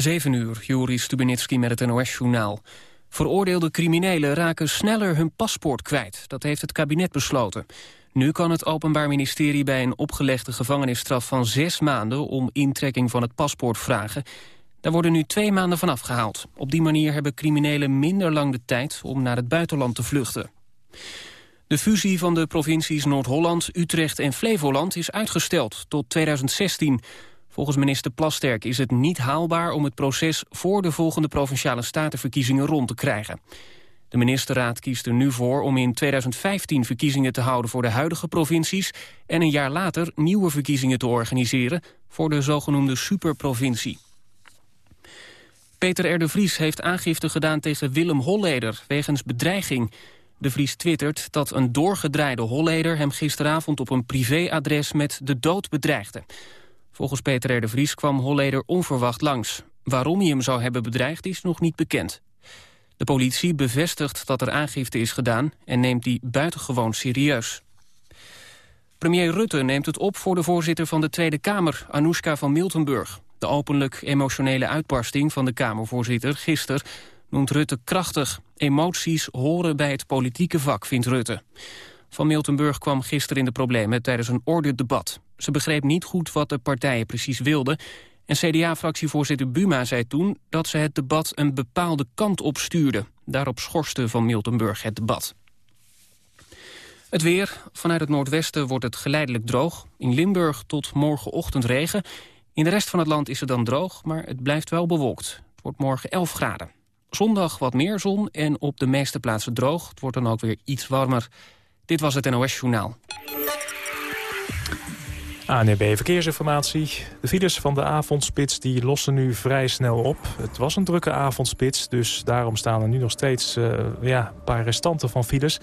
7 uur, Joris Stubenitski met het NOS-journaal. Veroordeelde criminelen raken sneller hun paspoort kwijt. Dat heeft het kabinet besloten. Nu kan het Openbaar Ministerie bij een opgelegde gevangenisstraf van zes maanden... om intrekking van het paspoort vragen. Daar worden nu twee maanden van afgehaald. Op die manier hebben criminelen minder lang de tijd om naar het buitenland te vluchten. De fusie van de provincies Noord-Holland, Utrecht en Flevoland is uitgesteld tot 2016. Volgens minister Plasterk is het niet haalbaar om het proces voor de volgende provinciale statenverkiezingen rond te krijgen. De ministerraad kiest er nu voor om in 2015 verkiezingen te houden voor de huidige provincies en een jaar later nieuwe verkiezingen te organiseren voor de zogenoemde superprovincie. Peter R. de Vries heeft aangifte gedaan tegen Willem Holleder wegens bedreiging. De Vries twittert dat een doorgedraaide Holleder hem gisteravond op een privéadres met de dood bedreigde. Volgens Peter R. de Vries kwam Holleder onverwacht langs. Waarom hij hem zou hebben bedreigd is nog niet bekend. De politie bevestigt dat er aangifte is gedaan en neemt die buitengewoon serieus. Premier Rutte neemt het op voor de voorzitter van de Tweede Kamer, Anoushka van Miltenburg. De openlijk emotionele uitbarsting van de Kamervoorzitter gisteren noemt Rutte krachtig. Emoties horen bij het politieke vak, vindt Rutte. Van Miltenburg kwam gisteren in de problemen tijdens een ordedebat. Ze begreep niet goed wat de partijen precies wilden... en CDA-fractievoorzitter Buma zei toen dat ze het debat een bepaalde kant op stuurde. Daarop schorste Van Miltenburg het debat. Het weer. Vanuit het noordwesten wordt het geleidelijk droog. In Limburg tot morgenochtend regen. In de rest van het land is het dan droog, maar het blijft wel bewolkt. Het wordt morgen 11 graden. Zondag wat meer zon en op de meeste plaatsen droog. Het wordt dan ook weer iets warmer. Dit was het NOS Journaal. ANB e Verkeersinformatie. De files van de avondspits die lossen nu vrij snel op. Het was een drukke avondspits, dus daarom staan er nu nog steeds uh, ja, een paar restanten van files.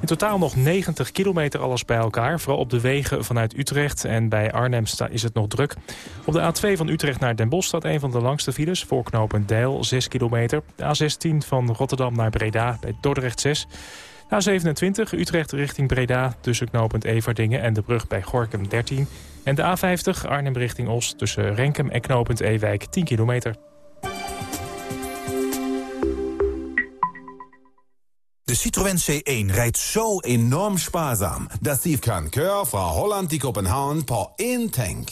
In totaal nog 90 kilometer alles bij elkaar. Vooral op de wegen vanuit Utrecht en bij Arnhem is het nog druk. Op de A2 van Utrecht naar Den Bosch staat een van de langste files. Voorknopend Deil, 6 kilometer. De A16 van Rotterdam naar Breda bij Dordrecht 6 A27 Utrecht richting Breda tussen knooppunt Everdingen en de brug bij Gorkum 13. En de A50 Arnhem richting Os tussen Renkum en knooppunt Ewijk 10 kilometer. De Citroën C1 rijdt zo enorm spaarzaam... dat die kan keur van Holland die Kopenhagen per één tank.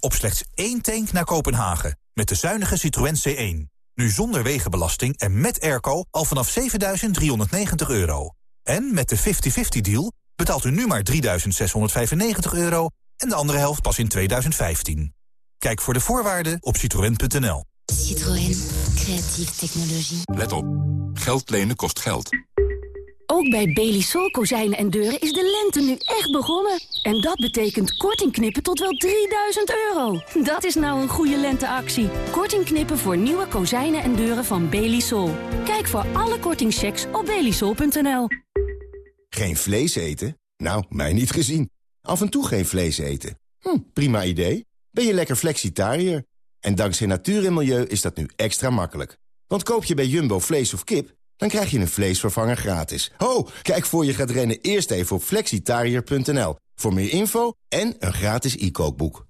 Op slechts één tank naar Kopenhagen. Met de zuinige Citroën C1. Nu zonder wegenbelasting en met airco al vanaf 7.390 euro. En met de 50-50 deal betaalt u nu maar 3.695 euro... en de andere helft pas in 2015. Kijk voor de voorwaarden op citroën.nl. Citroën. Creatieve technologie. Let op. Geld lenen kost geld. Ook bij Belisol kozijnen en deuren is de lente nu echt begonnen. En dat betekent korting knippen tot wel 3000 euro. Dat is nou een goede lenteactie. Korting knippen voor nieuwe kozijnen en deuren van Belisol. Kijk voor alle kortingchecks op belisol.nl. Geen vlees eten? Nou, mij niet gezien. Af en toe geen vlees eten. Hm, prima idee. Ben je lekker flexitariër? En dankzij natuur en milieu is dat nu extra makkelijk. Want koop je bij Jumbo vlees of kip dan krijg je een vleesvervanger gratis. Ho, kijk voor je gaat rennen eerst even op flexitariër.nl. Voor meer info en een gratis e-kookboek.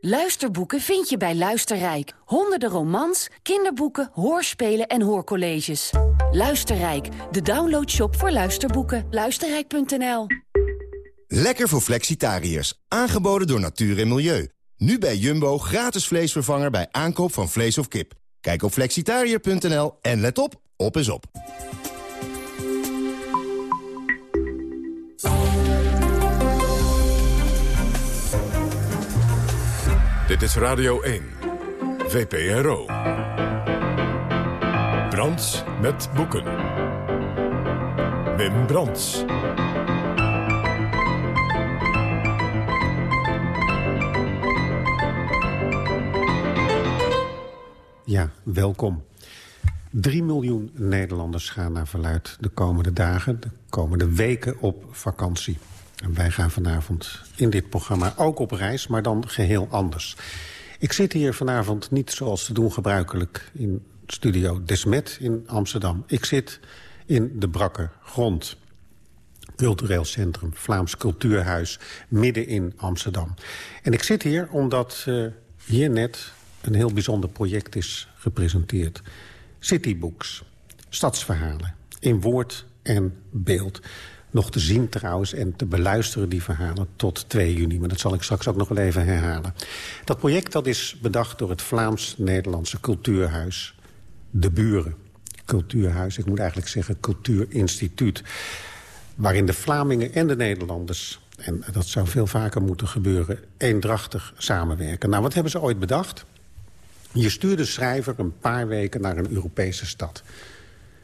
Luisterboeken vind je bij Luisterrijk. Honderden romans, kinderboeken, hoorspelen en hoorcolleges. Luisterrijk, de downloadshop voor luisterboeken. Luisterrijk.nl Lekker voor flexitariërs. Aangeboden door Natuur en Milieu. Nu bij Jumbo gratis vleesvervanger bij aankoop van vlees of kip. Kijk op flexitariër.nl en let op, op is op. Dit is Radio 1, VPRO. Brands met boeken. Wim Brands. Ja, welkom. 3 miljoen Nederlanders gaan naar verluid de komende dagen, de komende weken op vakantie. En wij gaan vanavond in dit programma ook op reis, maar dan geheel anders. Ik zit hier vanavond niet zoals te doen gebruikelijk in studio Desmet in Amsterdam. Ik zit in de brakke grond. Cultureel Centrum, Vlaams Cultuurhuis, midden in Amsterdam. En ik zit hier omdat uh, hier net een heel bijzonder project is gepresenteerd. Citybooks, stadsverhalen, in woord en beeld. Nog te zien trouwens en te beluisteren die verhalen tot 2 juni. Maar dat zal ik straks ook nog wel even herhalen. Dat project dat is bedacht door het Vlaams-Nederlandse cultuurhuis De Buren. Cultuurhuis, ik moet eigenlijk zeggen cultuurinstituut. Waarin de Vlamingen en de Nederlanders en dat zou veel vaker moeten gebeuren, eendrachtig samenwerken. Nou, wat hebben ze ooit bedacht? Je stuurt de schrijver een paar weken naar een Europese stad.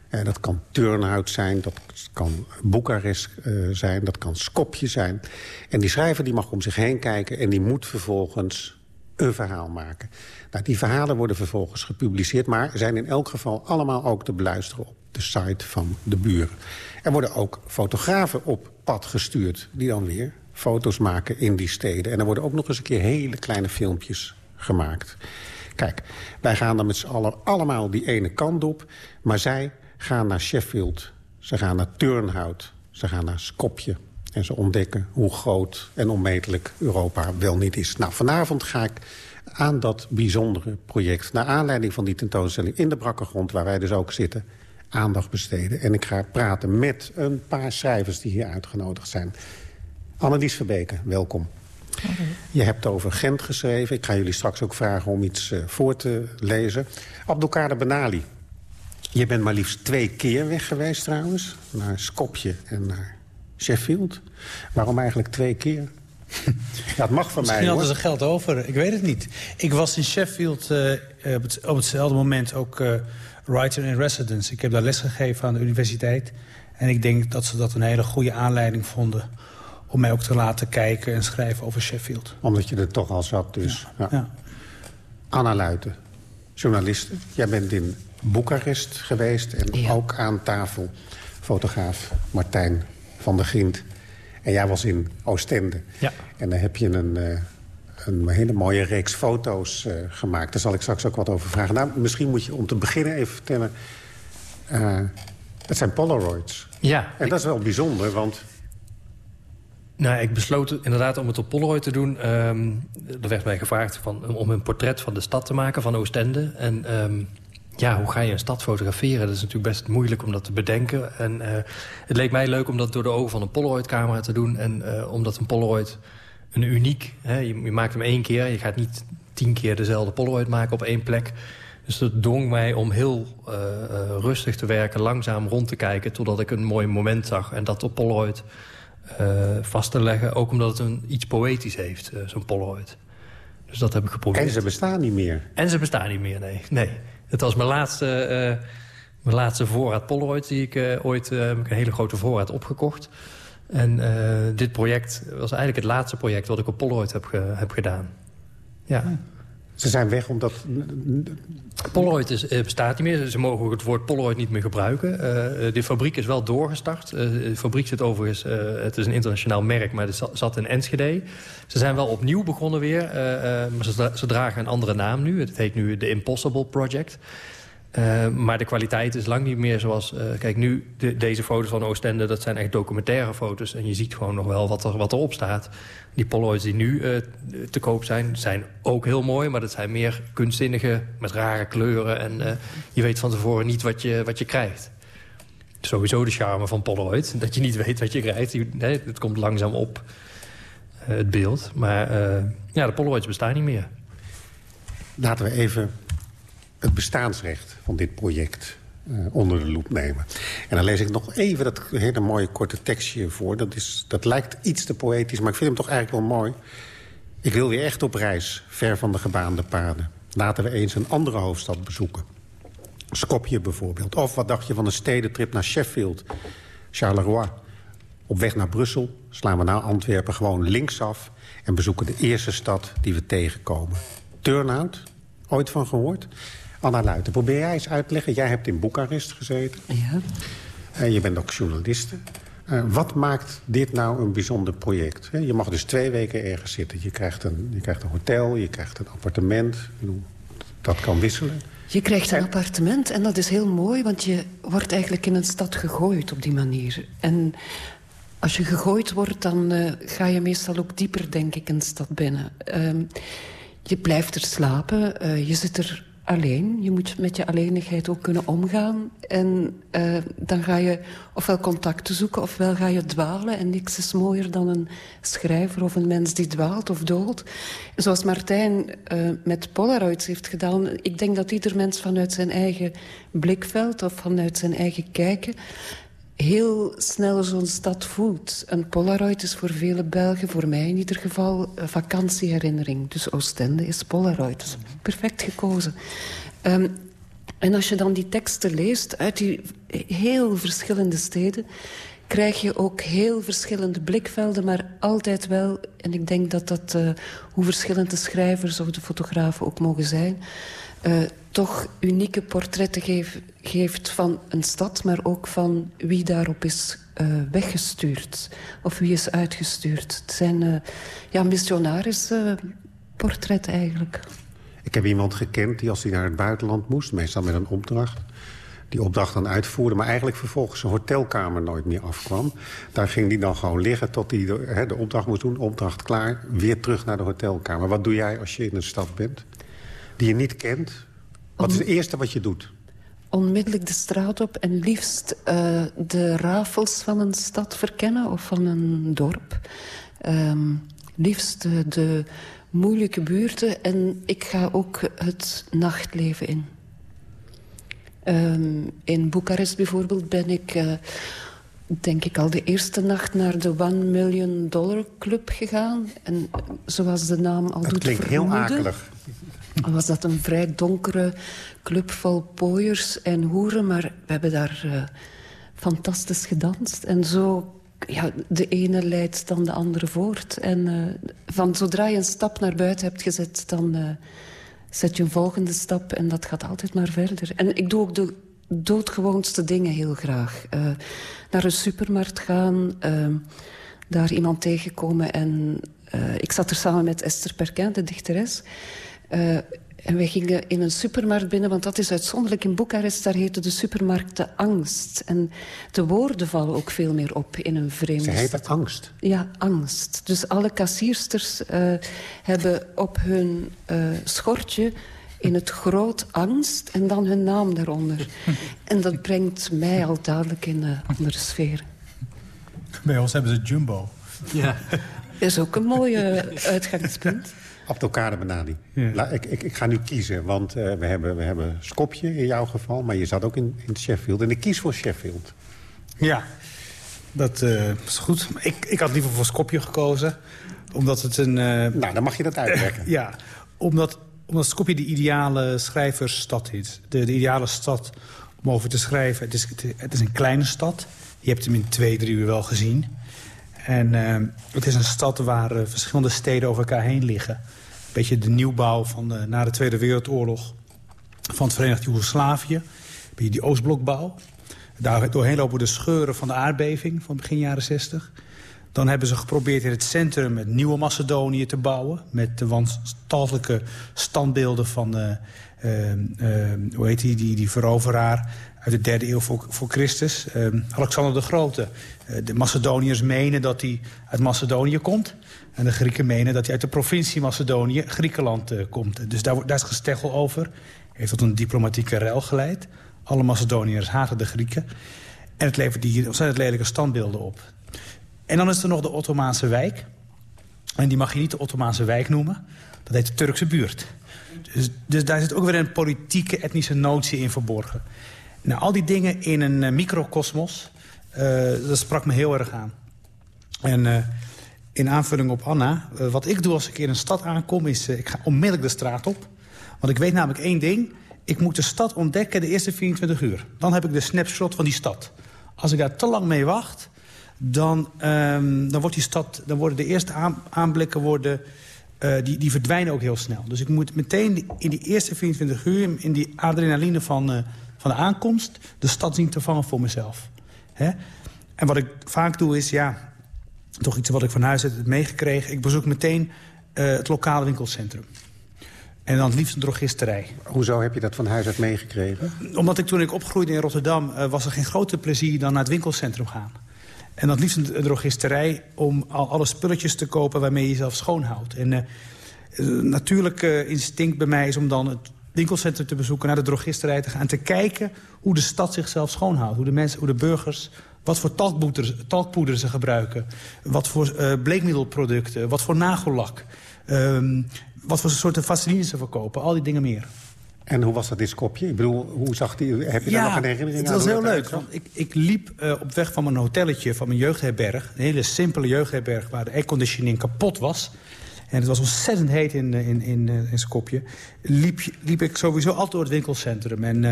Eh, dat kan Turnhout zijn, dat kan Boekarest uh, zijn, dat kan Skopje zijn. En die schrijver die mag om zich heen kijken en die moet vervolgens een verhaal maken. Nou, die verhalen worden vervolgens gepubliceerd... maar zijn in elk geval allemaal ook te beluisteren op de site van de buren. Er worden ook fotografen op pad gestuurd... die dan weer foto's maken in die steden. En er worden ook nog eens een keer hele kleine filmpjes gemaakt. Kijk, wij gaan dan met z'n allen allemaal die ene kant op... maar zij gaan naar Sheffield, ze gaan naar Turnhout, ze gaan naar Skopje... en ze ontdekken hoe groot en onmetelijk Europa wel niet is. Nou, vanavond ga ik aan dat bijzondere project... naar aanleiding van die tentoonstelling in de Brakkergrond... waar wij dus ook zitten, aandacht besteden. En ik ga praten met een paar schrijvers die hier uitgenodigd zijn. Annelies Verbeke, welkom. Je hebt over Gent geschreven. Ik ga jullie straks ook vragen om iets uh, voor te lezen. Abdelkader Benali. Je bent maar liefst twee keer weg geweest trouwens. Naar Skopje en naar Sheffield. Waarom eigenlijk twee keer? Het mag van mij, Misschien hadden ze geld over, ik weet het niet. Ik was in Sheffield uh, op, het, op, hetzelfde moment ook uh, writer in residence. Ik heb daar les gegeven aan de universiteit. En ik denk dat ze dat een hele goede aanleiding vonden... om mij ook te laten kijken en schrijven over Sheffield. Omdat je er toch al zat, dus. Ja. Ja. Anna Luiten, journaliste. Jij bent in Boekarest geweest en ja. ook aan tafel fotograaf Martijn van der Grient. En jij was in Oostende. Ja. En dan heb je een, uh, een hele mooie reeks foto's uh, gemaakt. Daar zal ik straks ook wat over vragen. Nou, misschien moet je om te beginnen even vertellen... Uh, het zijn Polaroids. Ja. En dat is wel bijzonder, want... Nou, ik besloot inderdaad om het op Polaroid te doen. Um, er werd mij gevraagd van, om een portret van de stad te maken, van Oostende. En um, ja, hoe ga je een stad fotograferen? Dat is natuurlijk best moeilijk om dat te bedenken. En uh, het leek mij leuk om dat door de ogen van een Polaroid-camera te doen. En uh, omdat een Polaroid een uniek... Hè, je, maakt hem één keer, je gaat niet tien keer dezelfde Polaroid maken op één plek. Dus dat dwong mij om heel uh, rustig te werken, langzaam rond te kijken... totdat ik een mooi moment zag en dat op Polaroid vast te leggen. Ook omdat het een, iets poëtisch heeft, zo'n Polaroid. Dus dat heb ik geprobeerd. En ze bestaan niet meer. En ze bestaan niet meer, nee. nee. Het was mijn laatste, uh, mijn laatste voorraad Polaroid die ik uh, ooit... Uh, heb ik een hele grote voorraad opgekocht. En dit project was eigenlijk het laatste project... wat ik op Polaroid heb, ge, heb gedaan. Ja. Ze zijn weg omdat... Polaroid is, bestaat niet meer. Ze mogen het woord Polaroid niet meer gebruiken. de fabriek is wel doorgestart. de fabriek zit overigens... het is een internationaal merk, maar het zat in Enschede. Ze zijn wel opnieuw begonnen weer. maar ze, ze, dragen een andere naam nu. Het heet nu de Impossible Project. Uh, maar de kwaliteit is lang niet meer zoals... Uh, kijk, nu, de, deze foto's van Oostende, dat zijn echt documentaire foto's. En je ziet gewoon nog wel wat, er, wat erop staat. Die Polaroids die nu uh, te koop zijn, zijn ook heel mooi. Maar dat zijn meer kunstzinnige, met rare kleuren. En je weet van tevoren niet wat je, wat je krijgt. Sowieso de charme van Polaroid. Dat je niet weet wat je krijgt. Het komt langzaam op, het beeld. Maar ja, de Polaroids bestaan niet meer. Laten we even het bestaansrecht van dit project uh, onder de loep nemen. En dan lees ik nog even dat hele mooie korte tekstje voor. Dat, is, dat lijkt iets te poëtisch, maar ik vind hem toch eigenlijk wel mooi. Ik wil weer echt op reis, ver van de gebaande paden. Laten we eens een andere hoofdstad bezoeken. Skopje bijvoorbeeld. Of wat dacht je van een stedentrip naar Sheffield, Charleroi. Op weg naar Brussel slaan we naar Antwerpen gewoon linksaf... en bezoeken de eerste stad die we tegenkomen. Turnhout, ooit van gehoord? Anna Luiten, probeer jij eens uit te leggen. Jij hebt in Boekarest gezeten. Ja. En je bent ook journaliste. Uh, wat maakt dit nou een bijzonder project? He, je mag dus twee weken ergens zitten. Je krijgt, een, je krijgt een hotel, je krijgt een appartement. Dat kan wisselen. Je krijgt een appartement en dat is heel mooi... want je wordt eigenlijk in een stad gegooid op die manier. En als je gegooid wordt, dan uh, ga je meestal ook dieper, denk ik, een stad binnen. Uh, je blijft er slapen, je zit er alleen. Je moet met je alleenigheid ook kunnen omgaan. En uh, dan ga je ofwel contacten zoeken, ofwel ga je dwalen. En niks is mooier dan een schrijver of een mens die dwaalt of doolt. Zoals Martijn uh, met Polaroids heeft gedaan. Ik denk dat ieder mens vanuit zijn eigen blikveld... of vanuit zijn eigen kijken heel snel zo'n stad voelt. Een Polaroid is voor vele Belgen, voor mij in ieder geval, vakantieherinnering. Dus Oostende is Polaroid. perfect gekozen. Um, en als je dan die teksten leest uit die heel verschillende steden... krijg je ook heel verschillende blikvelden, maar altijd wel... en ik denk dat dat, uh, hoe verschillend de schrijvers of de fotografen ook mogen zijn... Uh, toch unieke portretten geef, geeft van een stad... maar ook van wie daarop is uh, weggestuurd. Of wie is uitgestuurd. Het zijn uh, ja, missionaris portretten eigenlijk. Ik heb iemand gekend die als hij naar het buitenland moest... meestal met een opdracht die opdracht dan uitvoerde... maar eigenlijk vervolgens zijn hotelkamer nooit meer afkwam. Daar ging hij dan gewoon liggen tot hij de, de opdracht moest doen. Opdracht klaar, weer terug naar de hotelkamer. Wat doe jij als je in een stad bent die je niet kent? Wat is het eerste wat je doet? Onmiddellijk de straat op en liefst uh, de rafels van een stad verkennen of van een dorp. Um, liefst de, de moeilijke buurten en ik ga ook het nachtleven in. Um, in Boekarest bijvoorbeeld ben ik, uh, denk ik, al de eerste nacht naar de One Million Dollar Club gegaan. En zoals de naam al dat doet klinkt vermoeden... heel akelig was dat een vrij donkere club vol pooiers en hoeren. Maar we hebben daar uh, fantastisch gedanst. En zo, ja, de ene leidt dan de andere voort. En uh, van zodra je een stap naar buiten hebt gezet... dan uh, zet je een volgende stap en dat gaat altijd maar verder. En ik doe ook de doodgewoonste dingen heel graag. naar een supermarkt gaan, daar iemand tegenkomen en... ik zat er samen met Esther Perkin, de dichteres... Uh, en wij gingen in een supermarkt binnen, want dat is uitzonderlijk. In Boekarest, daar heette de supermarkt de Angst. En de woorden vallen ook veel meer op in een vreemde Ze heet Angst? Ja, Angst. Dus alle kassiersters uh, hebben op hun uh, schortje in het groot angst en dan hun naam daaronder. en dat brengt mij al dadelijk in een andere sfeer. Bij ons hebben ze Jumbo. Ja. is ook een mooie uitgangspunt. Abdelkader Benadi. Ja. Ik, ik, ik, ga nu kiezen, want uh, we, hebben, we hebben Skopje in jouw geval... maar je zat ook in, in Sheffield. En ik kies voor Sheffield. Ja, dat uh, is goed. Ik, ik had liever voor Skopje gekozen, omdat het een... Uh... Nou, dan mag je dat uitleggen. ja, omdat, omdat Skopje de ideale schrijversstad is. De, de ideale stad om over te schrijven. Het is, het is een kleine stad. Je hebt hem in twee, drie uur wel gezien. En uh, het is een stad waar uh, verschillende steden over elkaar heen liggen. Een beetje de nieuwbouw van de, na de Tweede Wereldoorlog van het Verenigd Joegoslavië. Beetje die Oostblokbouw. Daar doorheen lopen de scheuren van de aardbeving van begin jaren 60. Dan hebben ze geprobeerd in het centrum het nieuwe Macedonië te bouwen. Met de wanstaltelijke standbeelden van, uh, uh, hoe heet die, die, die veroveraar uit de derde eeuw voor, voor Christus. Uh, Alexander de Grote. Uh, de Macedoniërs menen dat hij uit Macedonië komt. En de Grieken menen dat hij uit de provincie Macedonië, Griekenland, uh, komt. Dus daar, daar is gesteggel over. Heeft tot een diplomatieke rel geleid. Alle Macedoniërs haten de Grieken. En het levert die ontzettend lelijke standbeelden op. En dan is er nog de Ottomaanse wijk. En die mag je niet de Ottomaanse wijk noemen. Dat heet de Turkse buurt. Dus, dus daar zit ook weer een politieke, etnische notie in verborgen. Nou, al die dingen in een uh, microcosmos, uh, dat sprak me heel erg aan. En uh, in aanvulling op Anna, wat ik doe als ik in een stad aankom... is ik ga onmiddellijk de straat op. Want ik weet namelijk één ding. Ik moet de stad ontdekken de eerste 24 uur. Dan heb ik de snapshot van die stad. Als ik daar te lang mee wacht, dan, um, dan, wordt die stad, dan worden de eerste aan, aanblikken... Worden, die, die verdwijnen ook heel snel. Dus ik moet meteen in die eerste 24 uur... in die adrenaline van van de aankomst de stad zien te vangen voor mezelf. Hè? En wat ik vaak doe is, ja, toch iets wat ik van huis heb meegekregen. Ik bezoek meteen uh, het lokale winkelcentrum. En dan het liefst een drogisterij. Hoezo heb je dat van huis uit meegekregen? Omdat ik toen ik opgroeide in Rotterdam... Was er geen groter plezier dan naar het winkelcentrum gaan. En dan liefst een drogisterij om al alle spulletjes te kopen waarmee je jezelf schoonhoudt. En uh, natuurlijk instinct bij mij is om dan het winkelcentrum te bezoeken... naar de drogisterij te gaan en te kijken hoe de stad zichzelf schoonhoudt. Hoe de, mensen, hoe de burgers wat voor talkpoeder, ze gebruiken. Wat voor bleekmiddelproducten. Wat voor nagellak. Um, wat voor soorten vaseline ze verkopen. Al die dingen meer. En hoe was dat in Skopje? Ik bedoel, hoe zag die, heb je daar nog een herinnering aan? het was heel leuk. Want ik, ik liep uh, op weg van mijn hotelletje, van mijn jeugdherberg. Een hele simpele jeugdherberg waar de airconditioning kapot was. En het was ontzettend heet in, in, in, in Skopje. Liep, liep ik sowieso altijd door het winkelcentrum. En... Uh,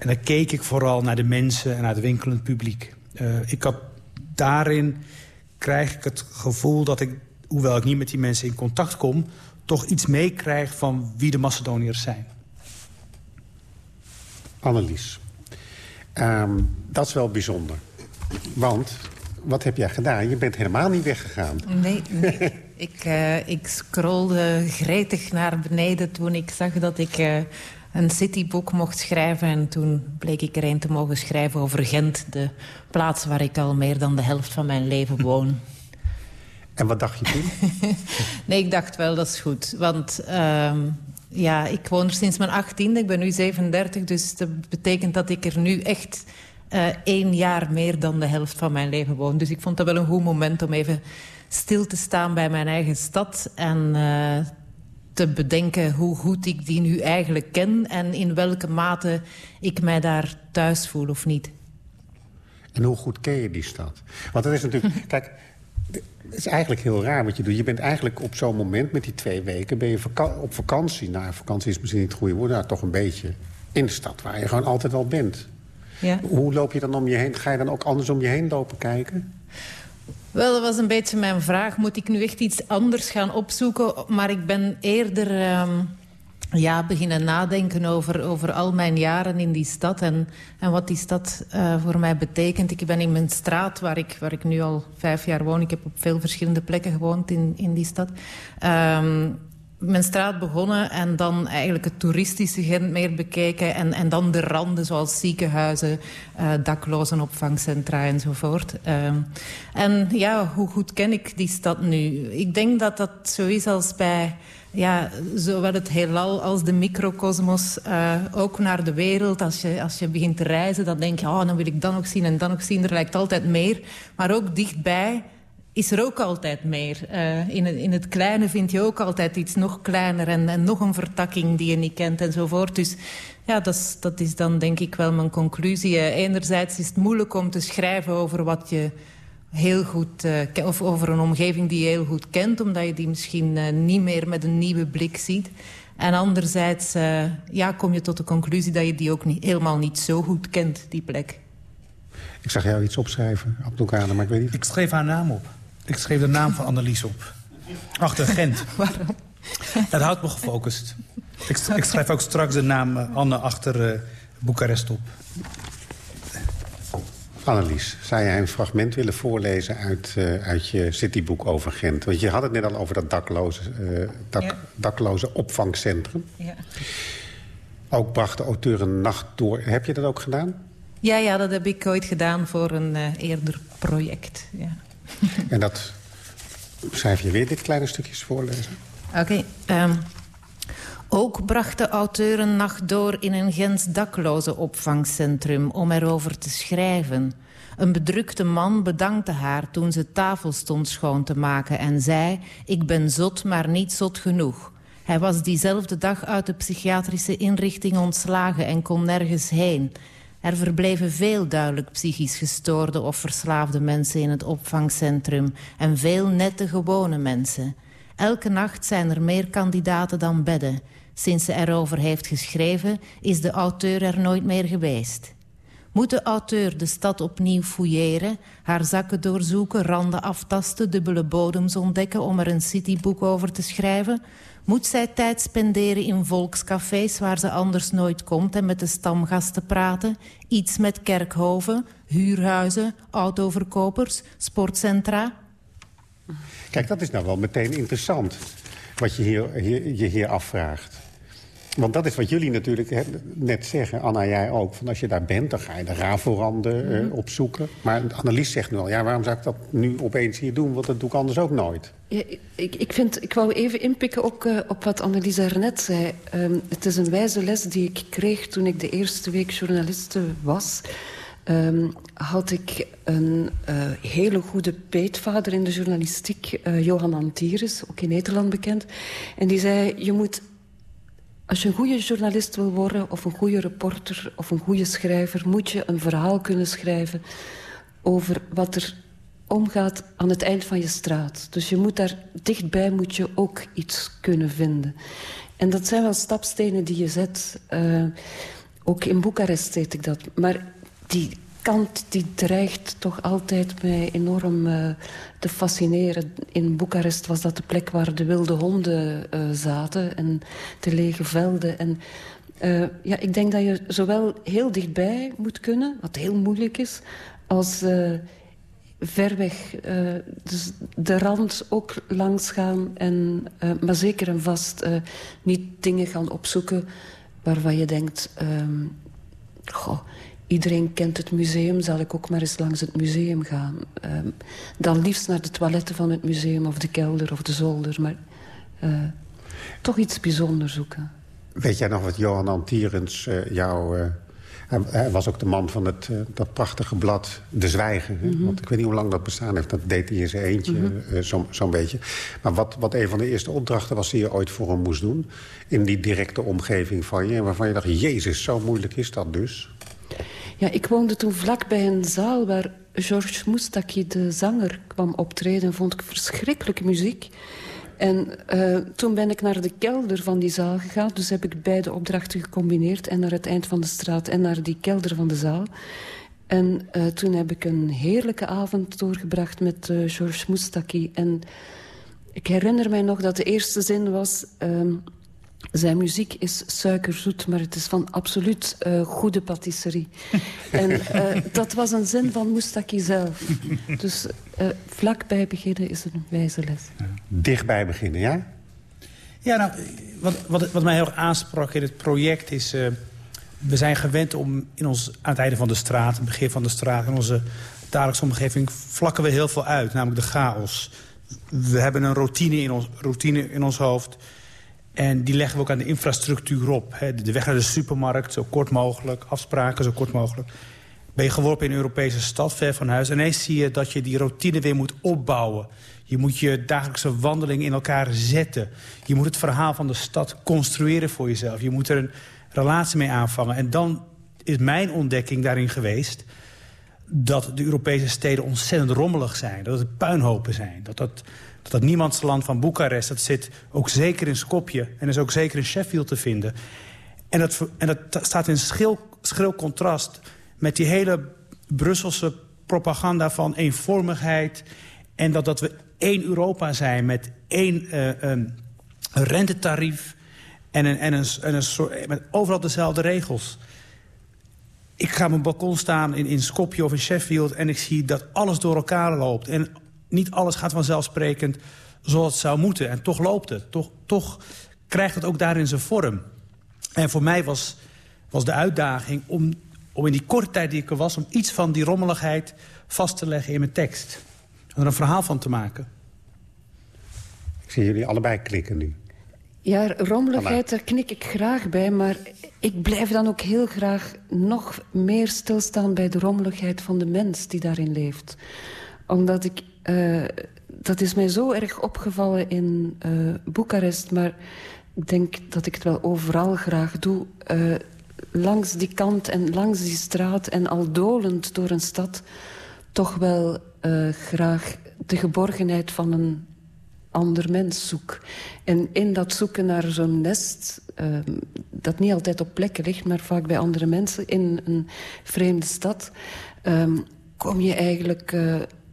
en dan keek ik vooral naar de mensen en naar het winkelend publiek. Uh, ik had daarin krijg ik het gevoel dat ik, hoewel ik niet met die mensen in contact kom... toch iets meekrijg van wie de Macedoniërs zijn. Annelies, um, dat is wel bijzonder. Want, wat heb jij gedaan? Je bent helemaal niet weggegaan. Nee, nee. ik, uh, ik scrolde gretig naar beneden toen ik zag dat ik... Uh, een cityboek mocht schrijven. En toen bleek ik er een te mogen schrijven over Gent. De plaats waar ik al meer dan de helft van mijn leven woon. En wat dacht je toen? nee, ik dacht wel, dat is goed. Want uh, ja, ik woon er sinds mijn achttiende. Ik ben nu 37, dus dat betekent dat ik er nu echt... Uh, één jaar meer dan de helft van mijn leven woon. Dus ik vond dat wel een goed moment om even stil te staan bij mijn eigen stad... en uh, te bedenken hoe goed ik die nu eigenlijk ken... en in welke mate ik mij daar thuis voel of niet. En hoe goed ken je die stad? Want het is natuurlijk... kijk, het is eigenlijk heel raar wat je doet. Je bent eigenlijk op zo'n moment met die twee weken... ben je op vakantie. Nou, vakantie is misschien niet het goede woord, maar toch een beetje. In de stad, waar je gewoon altijd al bent. Ja. Hoe loop je dan om je heen? Ga je dan ook anders om je heen lopen kijken? Wel, dat was een beetje mijn vraag. Moet ik nu echt iets anders gaan opzoeken? Maar ik ben eerder um, ja, beginnen nadenken over, over al mijn jaren in die stad... en, en wat die stad uh, voor mij betekent. Ik ben in mijn straat, waar ik, waar ik nu al vijf jaar woon... ik heb op veel verschillende plekken gewoond in, in die stad... Um, mijn straat begonnen en dan eigenlijk het toeristische Gent meer bekijken. En, en dan de randen zoals ziekenhuizen, uh, daklozenopvangcentra enzovoort. Uh, en ja, hoe goed ken ik die stad nu? Ik denk dat dat zo is als bij ja, zowel het heelal als de microcosmos, uh, ook naar de wereld. Als je, als je begint te reizen, dan denk je, oh, dan wil ik dat nog zien en dat nog zien. Er lijkt altijd meer. Maar ook dichtbij is er ook altijd meer. Uh, in, het, in het kleine vind je ook altijd iets nog kleiner... en, en nog een vertakking die je niet kent enzovoort. Dus ja, dat is, dat is dan denk ik wel mijn conclusie. Uh, enerzijds is het moeilijk om te schrijven over wat je heel goed... Uh, of over een omgeving die je heel goed kent... omdat je die misschien niet meer met een nieuwe blik ziet. En anderzijds ja, kom je tot de conclusie dat je die ook niet, helemaal niet zo goed kent, die plek. Ik zag jou iets opschrijven, Abdelkader, maar ik weet niet... Ik schreef haar naam op. Ik schreef de naam van Annelies op. Achter Gent. Waarom? Dat houdt me gefocust. Ik, ik, schrijf ook straks de naam eh, Anne achter uh, Boekarest op. Annelies, zou jij een fragment willen voorlezen uit, uh, uit je cityboek over Gent? Want je had het net al over dat dakloze, uh, dak, ja. dakloze opvangcentrum. Ja. Ook bracht de auteur een nacht door. Heb je dat ook gedaan? Ja, ja dat heb ik ooit gedaan voor een uh, eerder project. Ja. en dat schrijf je weer dit kleine stukjes voorlezen. Oké. Okay, um, ehm, ook bracht de auteur een nacht door in een Gens dakloze opvangcentrum om erover te schrijven. Een bedrukte man bedankte haar toen ze tafel stond schoon te maken en zei... ik ben zot, maar niet zot genoeg. Hij was diezelfde dag uit de psychiatrische inrichting ontslagen en kon nergens heen. Er verbleven veel duidelijk psychisch gestoorde of verslaafde mensen in het opvangcentrum en veel nette gewone mensen. Elke nacht zijn er meer kandidaten dan bedden. Sinds ze erover heeft geschreven is de auteur er nooit meer geweest. Moet de auteur de stad opnieuw fouilleren, haar zakken doorzoeken, randen aftasten, dubbele bodems ontdekken om er een cityboek over te schrijven? Moet zij tijd spenderen in volkscafés waar ze anders nooit komt... en met de stamgasten praten? Iets met kerkhoven, huurhuizen, autoverkopers, sportcentra? Kijk, dat is nou wel meteen interessant, wat je hier, hier, je hier afvraagt. Want dat is wat jullie natuurlijk net zeggen, Anna, jij ook. Van als je daar bent, dan ga je de raafvoorranden uh, opzoeken. Maar Annelies zegt nu al, ja, waarom zou ik dat nu opeens hier doen? Want dat doe ik anders ook nooit. Ja, ik, ik, vind, ik wou even inpikken ook uh, op wat Annelies daarnet zei. Um, het is een wijze les die ik kreeg toen ik de eerste week journaliste was... Um, had ik een uh, hele goede peetvader in de journalistiek, uh, Johan Antieris, ook in Nederland bekend. En die zei, je moet, als je een goede journalist wil worden... of een goede reporter of een goede schrijver... moet je een verhaal kunnen schrijven over wat er omgaat aan het eind van je straat. Dus je moet daar dichtbij moet je ook iets kunnen vinden. En dat zijn wel stapstenen die je zet. Uh, ook in Boekarest deed ik dat. Maar die kant die dreigt toch altijd mij enorm uh, te fascineren. In Boekarest was dat de plek waar de wilde honden uh, zaten en de lege velden. En uh, ja, ik denk dat je zowel heel dichtbij moet kunnen, wat heel moeilijk is, als ver weg dus de rand ook langs gaan. En, maar zeker en vast niet dingen gaan opzoeken waarvan je denkt... Um, goh, Iedereen kent het museum, zal ik ook maar eens langs het museum gaan. Um, dan liefst naar de toiletten van het museum of de kelder of de zolder. Maar uh, toch iets bijzonders zoeken. Weet jij nog wat Johan Antierens uh, jou... Uh, hij was ook de man van het, dat prachtige blad De Zwijgen. Mm -hmm. Want ik weet niet hoe lang dat bestaan heeft. Dat deed hij in zijn eentje, mm -hmm. zo'n zo beetje. Maar wat, wat een van de eerste opdrachten was die je ooit voor hem moest doen... in die directe omgeving van je... waarvan je dacht, jezus, zo moeilijk is dat dus... Ja, ik woonde toen vlak bij een zaal waar Georges Moustaki, de zanger, kwam optreden. Vond ik verschrikkelijke muziek. En uh, toen ben ik naar de kelder van die zaal gegaan. Dus heb ik beide opdrachten gecombineerd. En naar het eind van de straat en naar die kelder van de zaal. En uh, toen heb ik een heerlijke avond doorgebracht met uh, Georges Moustaki. En ik herinner mij nog dat de eerste zin was... Uh, zijn muziek is suikerzoet, maar het is van absoluut uh, goede patisserie. en uh, dat was een zin van Moustaki zelf. Dus uh, vlakbij beginnen is een wijze les. Dichtbij beginnen, ja? Ja, nou, wat, wat, wat mij heel erg aansprak in het project is... we zijn gewend om in ons, aan het einde van de straat, het begin van de straat... in onze dagelijkse omgeving vlakken we heel veel uit, namelijk de chaos. We hebben een routine in ons, routine in ons hoofd... En die leggen we ook aan de infrastructuur op. De weg naar de supermarkt, zo kort mogelijk. Afspraken, zo kort mogelijk. Ben je geworpen in een Europese stad, ver van huis. En ineens zie je dat je die routine weer moet opbouwen. Je moet je dagelijkse wandeling in elkaar zetten. Je moet het verhaal van de stad construeren voor jezelf. Je moet er een relatie mee aanvangen. En dan is mijn ontdekking daarin geweest... dat de Europese steden ontzettend rommelig zijn. Dat het puinhopen zijn. Dat dat dat dat niemandsland van Boekarest, dat zit ook zeker in Skopje... en is ook zeker in Sheffield te vinden. En dat, en dat staat in schil, schril contrast met die hele Brusselse propaganda van eenvormigheid... en dat, dat we één Europa zijn met één um, rentetarief... en, een, en, een, en een soort, met overal dezelfde regels. Ik ga op mijn balkon staan in, in Skopje of in Sheffield... en ik zie dat alles door elkaar loopt. En niet alles gaat vanzelfsprekend zoals het zou moeten. En toch loopt het. Toch, toch krijgt het ook daarin zijn vorm. En voor mij was, was de uitdaging om, om in die korte tijd die ik er was... om iets van die rommeligheid vast te leggen in mijn tekst. En er een verhaal van te maken. Ik zie jullie allebei klikken nu. Ja, rommeligheid, daar knik ik graag bij. Maar ik blijf dan ook heel graag nog meer stilstaan... bij de rommeligheid van de mens die daarin leeft. Omdat ik uh, dat is mij zo erg opgevallen in uh, Boekarest. Maar ik denk dat ik het wel overal graag doe. Uh, langs die kant en langs die straat en al dolend door een stad... toch wel graag de geborgenheid van een ander mens zoek. En in dat zoeken naar zo'n nest... Dat niet altijd op plekken ligt, maar vaak bij andere mensen... in een vreemde stad... Kom je eigenlijk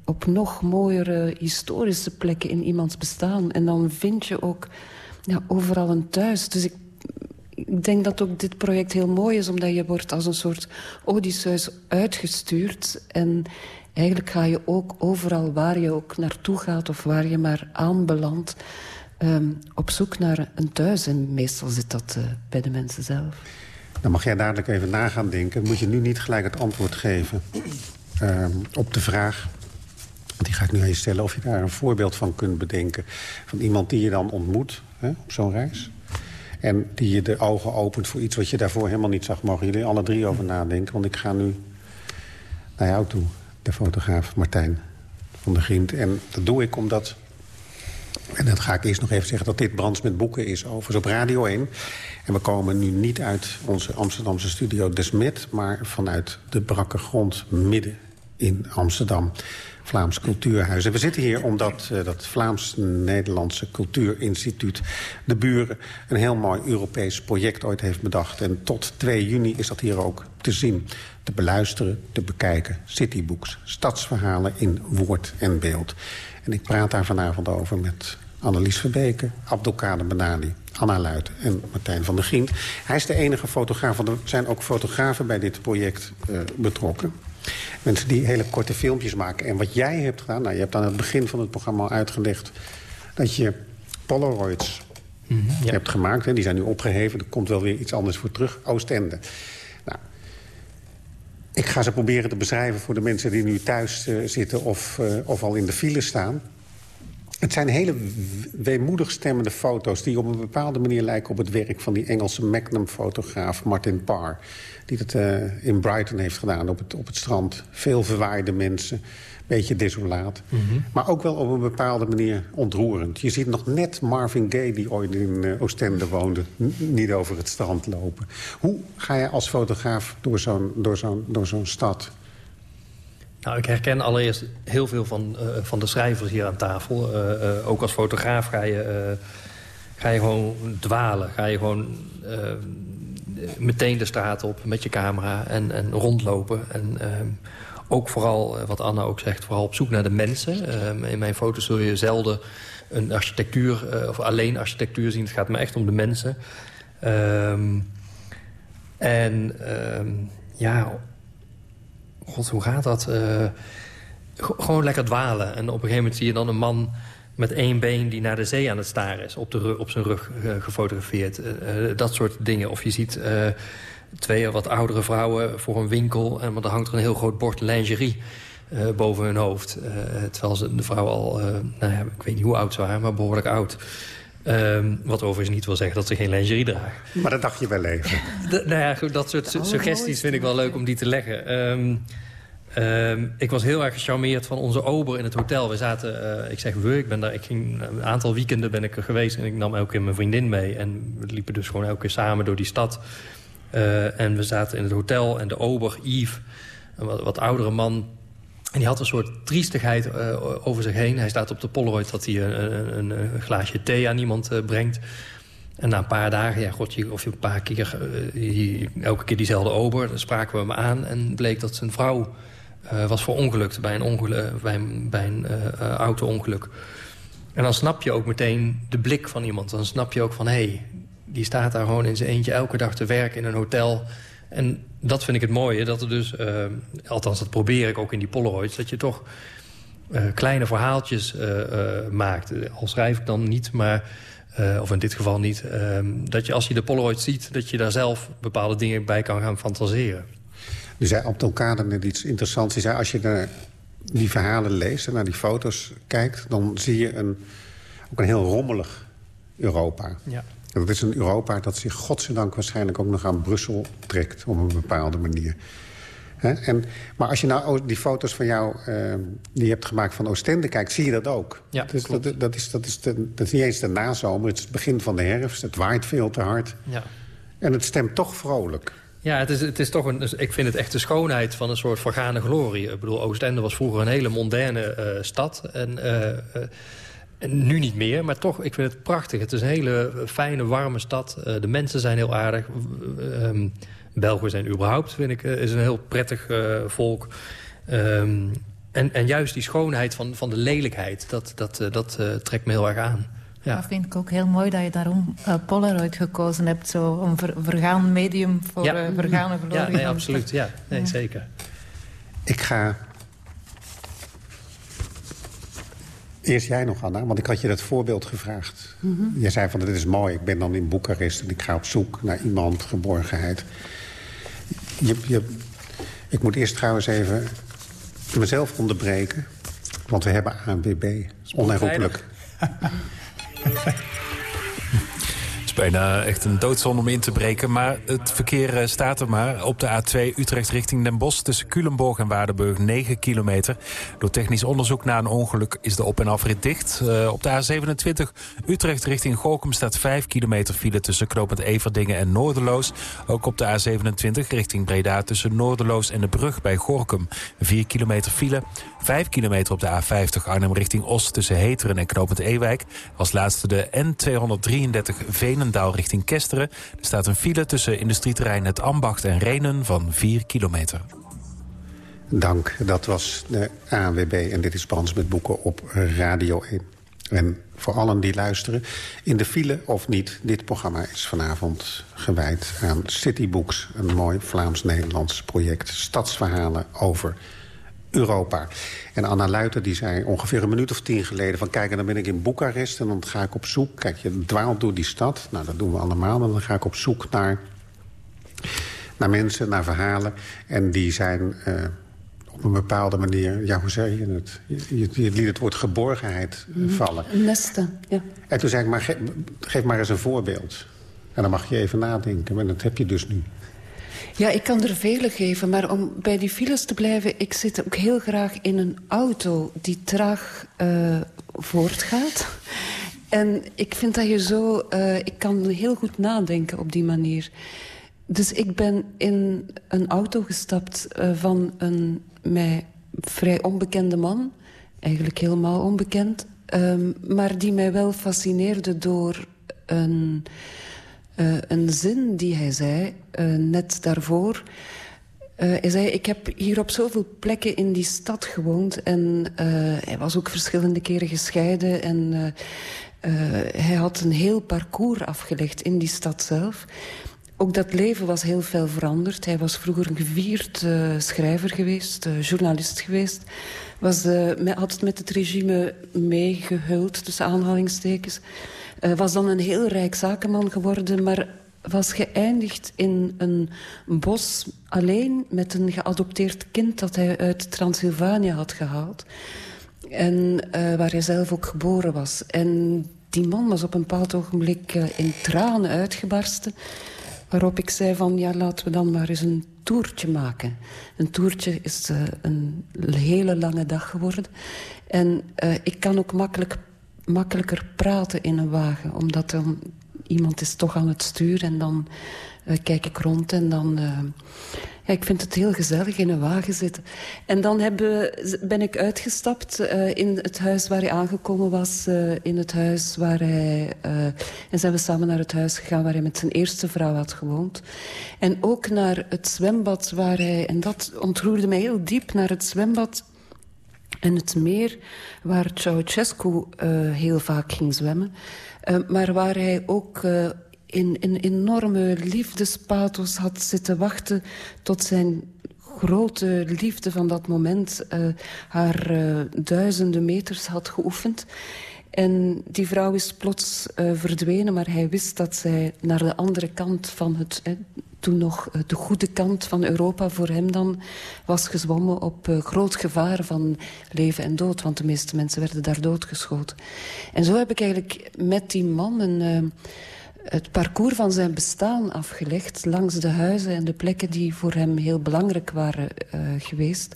op nog mooiere historische plekken in iemands bestaan. En dan vind je ook ja, overal een thuis. Dus ik, ik denk dat ook dit project heel mooi is... omdat je wordt als een soort Odysseus uitgestuurd. En eigenlijk ga je ook overal waar je ook naartoe gaat... of waar je maar aanbelandt... ehm, op zoek naar een thuis. En meestal zit dat uh, bij de mensen zelf. Dan mag jij dadelijk even na gaan denken. Moet je nu niet gelijk het antwoord geven ehm, op de vraag... die ga ik nu aan je stellen... of je daar een voorbeeld van kunt bedenken. Van iemand die je dan ontmoet hè, op zo'n reis. En die je de ogen opent voor iets wat je daarvoor helemaal niet zag. Mogen jullie alle drie over nadenken? Want ik ga nu naar jou toe, de fotograaf Martijn van der Griend. En dat doe ik omdat... En dan ga ik eerst nog even zeggen dat dit Brands met Boeken is overigens op Radio 1. En we komen nu niet uit onze Amsterdamse studio Desmet... maar vanuit de brakke grond midden in Amsterdam. Vlaams Cultuurhuis. En we zitten hier omdat uh, dat Vlaams-Nederlandse Cultuurinstituut... de buren een heel mooi Europees project ooit heeft bedacht. En tot 2 juni is dat hier ook te zien, te beluisteren, te bekijken. Citybooks, stadsverhalen in woord en beeld. En ik praat daar vanavond over met Annelies Verbeke, Abdelkader Benali, Anna Luiten en Martijn van der Gient. Hij is de enige fotograaf, want er zijn ook fotografen bij dit project uh, betrokken. Mensen die hele korte filmpjes maken. En wat jij hebt gedaan, nou, je hebt aan het begin van het programma uitgelegd... dat je Polaroids mm -hmm, ja. hebt gemaakt. Hè. Die zijn nu opgeheven, er komt wel weer iets anders voor terug. Oostende. Nou, ik ga ze proberen te beschrijven voor de mensen die nu thuis uh, zitten... Of, uh, of al in de file staan. Het zijn hele weemoedig stemmende foto's... die op een bepaalde manier lijken op het werk van die Engelse Magnum-fotograaf Martin Parr die dat uh, in Brighton heeft gedaan op het, op het strand. Veel verwaaide mensen, beetje desolaat. Mm -hmm. Maar ook wel op een bepaalde manier ontroerend. Je ziet nog net Marvin Gaye, die ooit in uh, Oostende woonde... niet over het strand lopen. Hoe ga je als fotograaf door zo'n zo'n zo'n stad? Nou, ik herken allereerst heel veel van, uh, van de schrijvers hier aan tafel. ook als fotograaf ga je, ga je gewoon dwalen. Ga je gewoon meteen de straat op met je camera en, en rondlopen. En ook vooral, wat Anna ook zegt, vooral op zoek naar de mensen. In mijn foto's zul je zelden een architectuur of alleen architectuur zien. Het gaat me echt om de mensen. Um, en ja, god, hoe gaat dat? gewoon lekker dwalen. En op een gegeven moment zie je dan een man met één been die naar de zee aan het staren is. Op, de op zijn rug uh, gefotografeerd. Uh, dat soort dingen. Of je ziet twee wat oudere vrouwen voor een winkel... en er hangt er een heel groot bord lingerie boven hun hoofd. terwijl ze, de vrouwen al, nou ja, ik weet niet hoe oud ze waren... maar behoorlijk oud. Um, wat overigens niet wil zeggen dat ze geen lingerie dragen. Maar dat dacht je wel even. De, nou ja, goed, dat soort suggesties vind ik wel leuk om die te leggen. Um, Um, ik was heel erg gecharmeerd van onze ober in het hotel. We zaten, uh, ik zeg we, ik ben daar, ik ging een aantal weekenden ben ik er geweest en ik nam elke keer mijn vriendin mee. En we liepen dus gewoon elke keer samen door die stad. Uh, en we zaten in het hotel en de ober, Yves, een wat, wat oudere man... En die had een soort triestigheid uh, over zich heen. Hij staat op de Polaroid dat hij een, een, een glaasje thee aan iemand brengt. En na een paar dagen, ja, god, of een paar keer, elke keer diezelfde ober, dan spraken we hem aan en bleek dat zijn vrouw was verongelukt bij een, ongeluk, bij een, auto-ongeluk. En dan snap je ook meteen de blik van iemand. Dan snap je ook van, hé, hey, die staat daar gewoon in zijn eentje elke dag te werken in een hotel. En dat vind ik het mooie, dat er dus, uh, althans dat probeer ik ook in die Polaroids... dat je toch kleine verhaaltjes maakt. Al schrijf ik dan niet, maar... of in dit geval niet, ehm, dat je als je de Polaroid ziet... dat je daar zelf bepaalde dingen bij kan gaan fantaseren. U zei op elkaar net iets interessants. Je zei, als je naar die verhalen leest en naar die foto's kijkt... dan zie je een, ook een heel rommelig Europa. Ja. Dat is een Europa dat zich godzijdank waarschijnlijk ook nog aan Brussel trekt... op een bepaalde manier. He? En, maar als je nou die foto's van jou, uh, die je hebt gemaakt van Oostende kijkt... zie je dat ook. Ja, dus dat, dat, is, dat, is de, dat is niet eens de nazomer, het is het begin van de herfst. Het waait veel te hard. Ja. En het stemt toch vrolijk. Ja, het is, het is toch een, ik vind het echt de schoonheid van een soort vergane glorie. Ik bedoel, Oostende was vroeger een hele mondaine uh, stad. En, uh, uh, en, nu niet meer, maar toch, ik vind het prachtig. Het is een hele fijne, warme stad. de mensen zijn heel aardig. Um, Belgen zijn überhaupt, vind ik, is een heel prettig volk. Um, en, en juist die schoonheid van, van de lelijkheid, dat, dat, dat trekt me heel erg aan. Ja. Dat vind ik ook heel mooi dat je daarom uh, Polaroid gekozen hebt. Zo een ver, vergaan medium voor ja. uh, vergane glorie. Ja, nee, absoluut. Ja, nee, ja. zeker. Ik ga... Eerst jij nog, Anna, want ik had je dat voorbeeld gevraagd. Mm Jij zei van, dit is mooi, ik ben dan in Boekarest... en ik ga op zoek naar iemand, geborgenheid. Je, je, ik moet eerst trouwens even mezelf onderbreken. Want we hebben ANWB, onherroepelijk. bijna echt een doodzon om in te breken. Maar het verkeer eh, staat er maar. Op de A2 Utrecht richting Den Bosch tussen Culemborg en Waardenburg 9 kilometer. Door technisch onderzoek na een ongeluk is de op- en afrit dicht. Uh, op de A27 Utrecht richting Gorkum staat 5 kilometer file tussen Knopend Everdingen en Noorderloos. Ook op de A27 richting Breda tussen Noorderloos en de brug bij Gorkum. 4 kilometer file. 5 kilometer op de A50 Arnhem richting Os tussen Heteren en Knopend Ewijk. Als laatste de N233 Venendaal richting Kesteren. Er staat een file tussen industrieterrein Het Ambacht en Renen van 4 kilometer. Dank, dat was de ANWB en dit is Bans met boeken op Radio 1. En voor allen die luisteren, in de file of niet... dit programma is vanavond gewijd aan Citybooks. Een mooi Vlaams-Nederlands project. Stadsverhalen over Europa. En Anna Luiter die zei ongeveer een minuut of tien geleden... van kijk, dan ben ik in Boekarest en dan ga ik op zoek... kijk, je dwaalt door die stad, nou, dat doen we allemaal... en dan ga ik op zoek naar, naar mensen, naar verhalen. En die zijn uh, op een bepaalde manier... ja, hoe zeg je het? Je, je liet het woord geborgenheid mm vallen. Nesten, ja. En toen zei ik, maar ge, geef maar eens een voorbeeld. En dan mag je even nadenken, en dat heb je dus nu. Ja, ik kan er vele geven, maar om bij die files te blijven... ik zit ook heel graag in een auto die traag uh, voortgaat. En ik vind dat je zo... Uh, ik kan heel goed nadenken op die manier. Dus ik ben in een auto gestapt uh, van een mij vrij onbekende man. Eigenlijk helemaal onbekend. Um, maar die mij wel fascineerde door een... Uh, een zin die hij zei, uh, net daarvoor. Uh, hij zei, ik heb hier op zoveel plekken in die stad gewoond. En hij was ook verschillende keren gescheiden. En hij had een heel parcours afgelegd in die stad zelf. Ook dat leven was heel veel veranderd. Hij was vroeger een gevierd schrijver geweest, journalist geweest. Was, had het met het regime meegehuld, tussen aanhalingstekens. Uh, was dan een heel rijk zakenman geworden, maar was geëindigd in een bos alleen met een geadopteerd kind dat hij uit Transylvanië had gehaald. En uh, waar hij zelf ook geboren was. En die man was op een bepaald ogenblik uh, in tranen uitgebarsten. Waarop ik zei van, ja, laten we dan maar eens een toertje maken. Een toertje is een hele lange dag geworden. En ik kan ook makkelijk makkelijker praten in een wagen. Omdat dan iemand is toch aan het stuur en dan uh, kijk ik rond en dan... Uh, ja, ik vind het heel gezellig in een wagen zitten. En dan hebben, ben ik uitgestapt uh, in het huis waar hij aangekomen was. in het huis waar hij... en zijn we samen naar het huis gegaan waar hij met zijn eerste vrouw had gewoond. En ook naar het zwembad waar hij... En dat ontroerde mij heel diep, naar het zwembad en het meer waar Ceausescu uh, heel vaak ging zwemmen. Uh, maar waar hij ook uh, in, in enorme liefdespathos had zitten wachten... tot zijn grote liefde van dat moment haar duizenden meters had geoefend. En die vrouw is plots verdwenen, maar hij wist dat zij naar de andere kant van het toen nog de goede kant van Europa voor hem dan was gezwommen op uh, groot gevaar van leven en dood. Want de meeste mensen werden daar doodgeschoten. En zo heb ik eigenlijk met die man een, het parcours van zijn bestaan afgelegd... langs de huizen en de plekken die voor hem heel belangrijk waren geweest.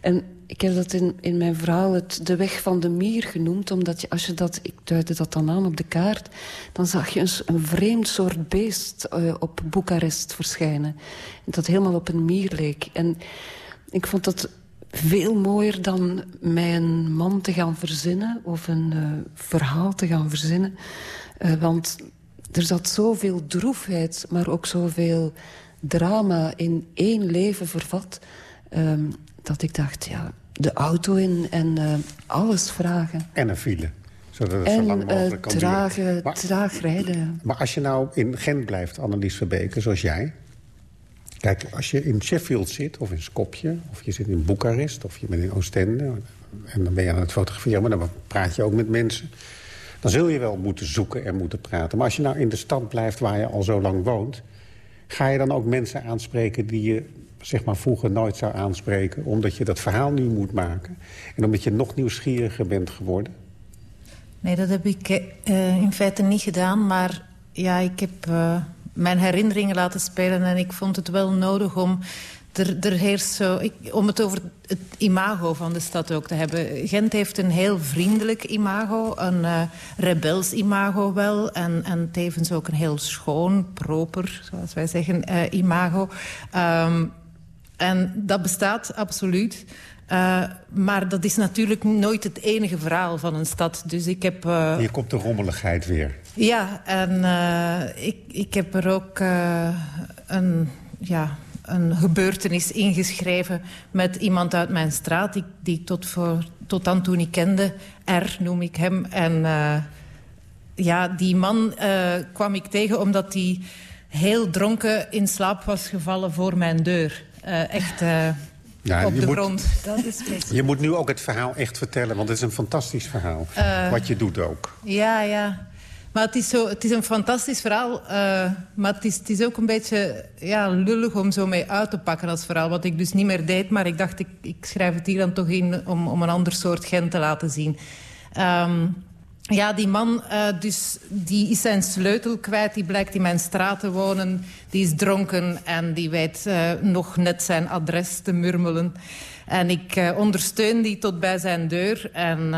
En ik heb dat in, in mijn verhaal het de weg van de mier genoemd. Omdat je, als je dat, ik duidde dat dan aan op de kaart... dan zag je een, vreemd soort beest uh, op Boekarest verschijnen. Dat helemaal op een mier leek. En ik vond dat veel mooier dan mij een man te gaan verzinnen... of een uh, verhaal te gaan verzinnen. Uh, want er zat zoveel droefheid, maar ook zoveel drama in één leven vervat... Um, dat ik dacht, ja, de auto in en uh, alles vragen. En een file. Zodat het en, zo lang mogelijk kan trage, maar, traag rijden. Maar als je nou in Gent blijft, Annelies Verbeke, zoals jij... Kijk, als je in Sheffield zit, of in Skopje, of je zit in Boekarest... of je bent in Oostende, en dan ben je aan het fotograferen... maar dan praat je ook met mensen. Dan zul je wel moeten zoeken en moeten praten. Maar als je nou in de stad blijft waar je al zo lang woont... ga je dan ook mensen aanspreken die je zeg maar, vroeger nooit zou aanspreken... omdat je dat verhaal nu moet maken... en omdat je nog nieuwsgieriger bent geworden? Nee, dat heb ik uh, in feite niet gedaan. Maar ja, ik heb uh, mijn herinneringen laten spelen... en ik vond het wel nodig om... Er, er heerst zo, ik, om het over het imago van de stad ook te hebben. Gent heeft een heel vriendelijk imago, een uh, rebels imago wel... En, en tevens ook een heel schoon, proper, zoals wij zeggen, imago. Um, en dat bestaat absoluut. Uh, maar dat is natuurlijk nooit het enige verhaal van een stad. Dus ik heb... Uh... Hier komt de rommeligheid weer. Ja, en uh, ik, ik heb er ook een, ja, een gebeurtenis ingeschreven... met iemand uit mijn straat die, die ik tot, voor, tot dan toen niet kende. R noem ik hem. En ja, die man kwam ik tegen omdat hij heel dronken in slaap was gevallen voor mijn deur. Uh, echt uh, ja, op de moet, grond. Dat is je moet nu ook het verhaal echt vertellen, want het is een fantastisch verhaal. Uh, wat je doet ook. Ja, ja. Maar het is, zo, het is een fantastisch verhaal. maar het is, het is ook een beetje ja, lullig om zo mee uit te pakken als verhaal. Wat ik dus niet meer deed. Maar ik dacht, ik, ik schrijf het hier dan toch in om, om een ander soort Gent te laten zien. Um, ja, die man uh, dus, die is zijn sleutel kwijt. Die blijkt in mijn straat te wonen. Die is dronken en die weet uh, nog net zijn adres te murmelen. En ik uh, ondersteun die tot bij zijn deur. En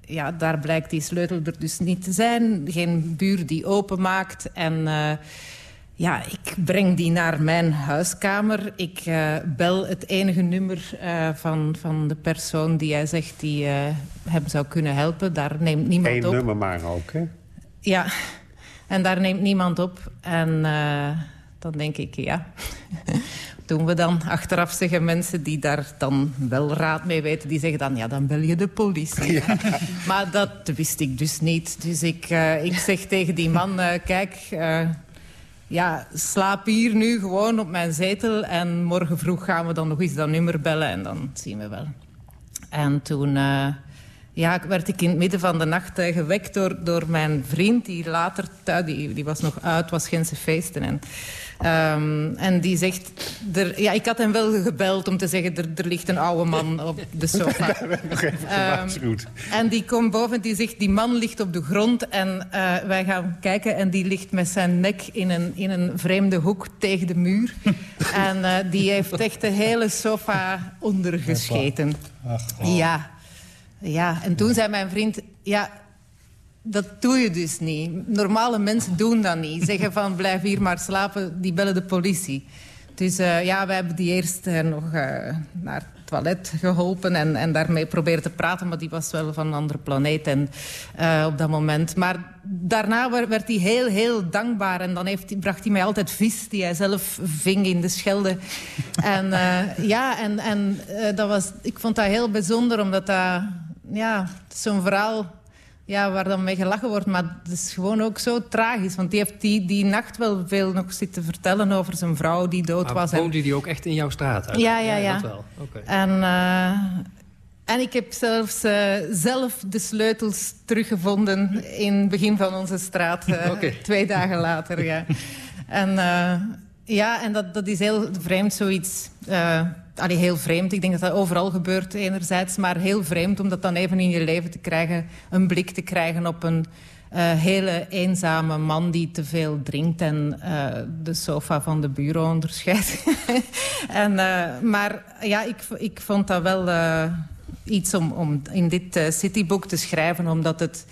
ja, daar blijkt die sleutel er dus niet te zijn. Geen buur die openmaakt. En ja, ik breng die naar mijn huiskamer. Ik uh, bel het enige nummer uh, van, van de persoon die hij zegt die uh, hem zou kunnen helpen. Daar neemt niemand Eén op. Eén nummer maar ook, hè? Ja, en daar neemt niemand op. En dan denk ik, ja... doen we dan? Achteraf zeggen mensen die daar dan wel raad mee weten... die zeggen dan, ja, dan bel je de politie. Ja. maar dat wist ik dus niet. Dus ik, ik zeg tegen die man, kijk ja, slaap hier nu gewoon op mijn zetel... en morgen vroeg gaan we dan nog eens dat nummer bellen en dan zien we wel. En toen uh, ja, werd ik in het midden van de nacht uh, gewekt door, door mijn vriend... die later, die, die was nog uit, was Gentse feesten... En, Um, en die zegt... Er, ja, ik had hem wel gebeld om te zeggen... er, er ligt een oude man op de sofa. nog even um, en die komt boven en die zegt... die man ligt op de grond en uh, wij gaan kijken... en die ligt met zijn nek in een, in een vreemde hoek tegen de muur. en uh, die heeft echt de hele sofa ondergescheten. Ja. Ja, en toen zei mijn vriend... ja dat doe je dus niet. Normale mensen doen dat niet. Zeggen van blijf hier maar slapen, die bellen de politie. Dus uh, ja, we hebben die eerst uh, nog uh, naar het toilet geholpen en, en daarmee proberen te praten. Maar die was wel van een andere planeet en, op dat moment. Maar daarna werd hij heel, heel dankbaar. En dan heeft, bracht hij mij altijd vis die hij zelf ving in de Schelde. en ja, en, en dat was, ik vond dat heel bijzonder, omdat dat... Ja, zo'n verhaal ja, waar dan mee gelachen wordt. Maar het is gewoon ook zo tragisch. Want die heeft die, die nacht wel veel nog zitten vertellen over zijn vrouw die dood was. Maar woonde die ook echt in jouw straat? Ja, ja, ja. Dat wel. Okay. En, uh, en ik heb zelfs uh, zelf de sleutels teruggevonden in het begin van onze straat. Uh, okay. Twee dagen later, ja. En ja, en dat, dat is heel vreemd, zoiets allee, heel vreemd. Ik denk dat dat overal gebeurt enerzijds. Maar heel vreemd om dat dan even in je leven te krijgen. Een blik te krijgen op een uh, hele eenzame man die te veel drinkt... en uh, de sofa van de bureau onderscheidt. en, uh, maar ja, ik, ik vond dat wel iets om, om in dit cityboek te schrijven... omdat het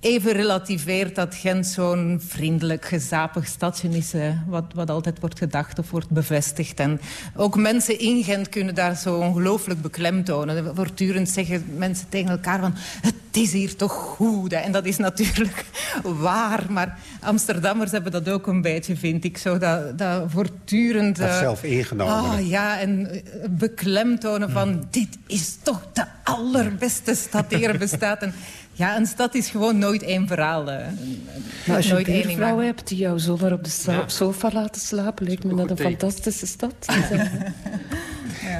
even relativeert dat Gent zo'n vriendelijk, gezapig stadje is... Eh, wat, wat altijd wordt gedacht of wordt bevestigd. En ook mensen in Gent kunnen daar zo ongelooflijk beklemtonen. Voortdurend zeggen mensen tegen elkaar van... het is hier toch goed. Hè? En dat is natuurlijk waar. Maar Amsterdammers hebben dat ook een beetje, vind ik. Zo dat, dat voortdurend... Dat uh, zelf ingenomen. Oh, ja, en uh, beklemtonen van... dit is toch de allerbeste stad die er bestaat. En, ja, een stad is gewoon nooit één verhaal. Uh, maar als je nooit een vrouw hebt die jou zomaar op de ja. sofa laten slapen... lijkt me dat een fantastische stad.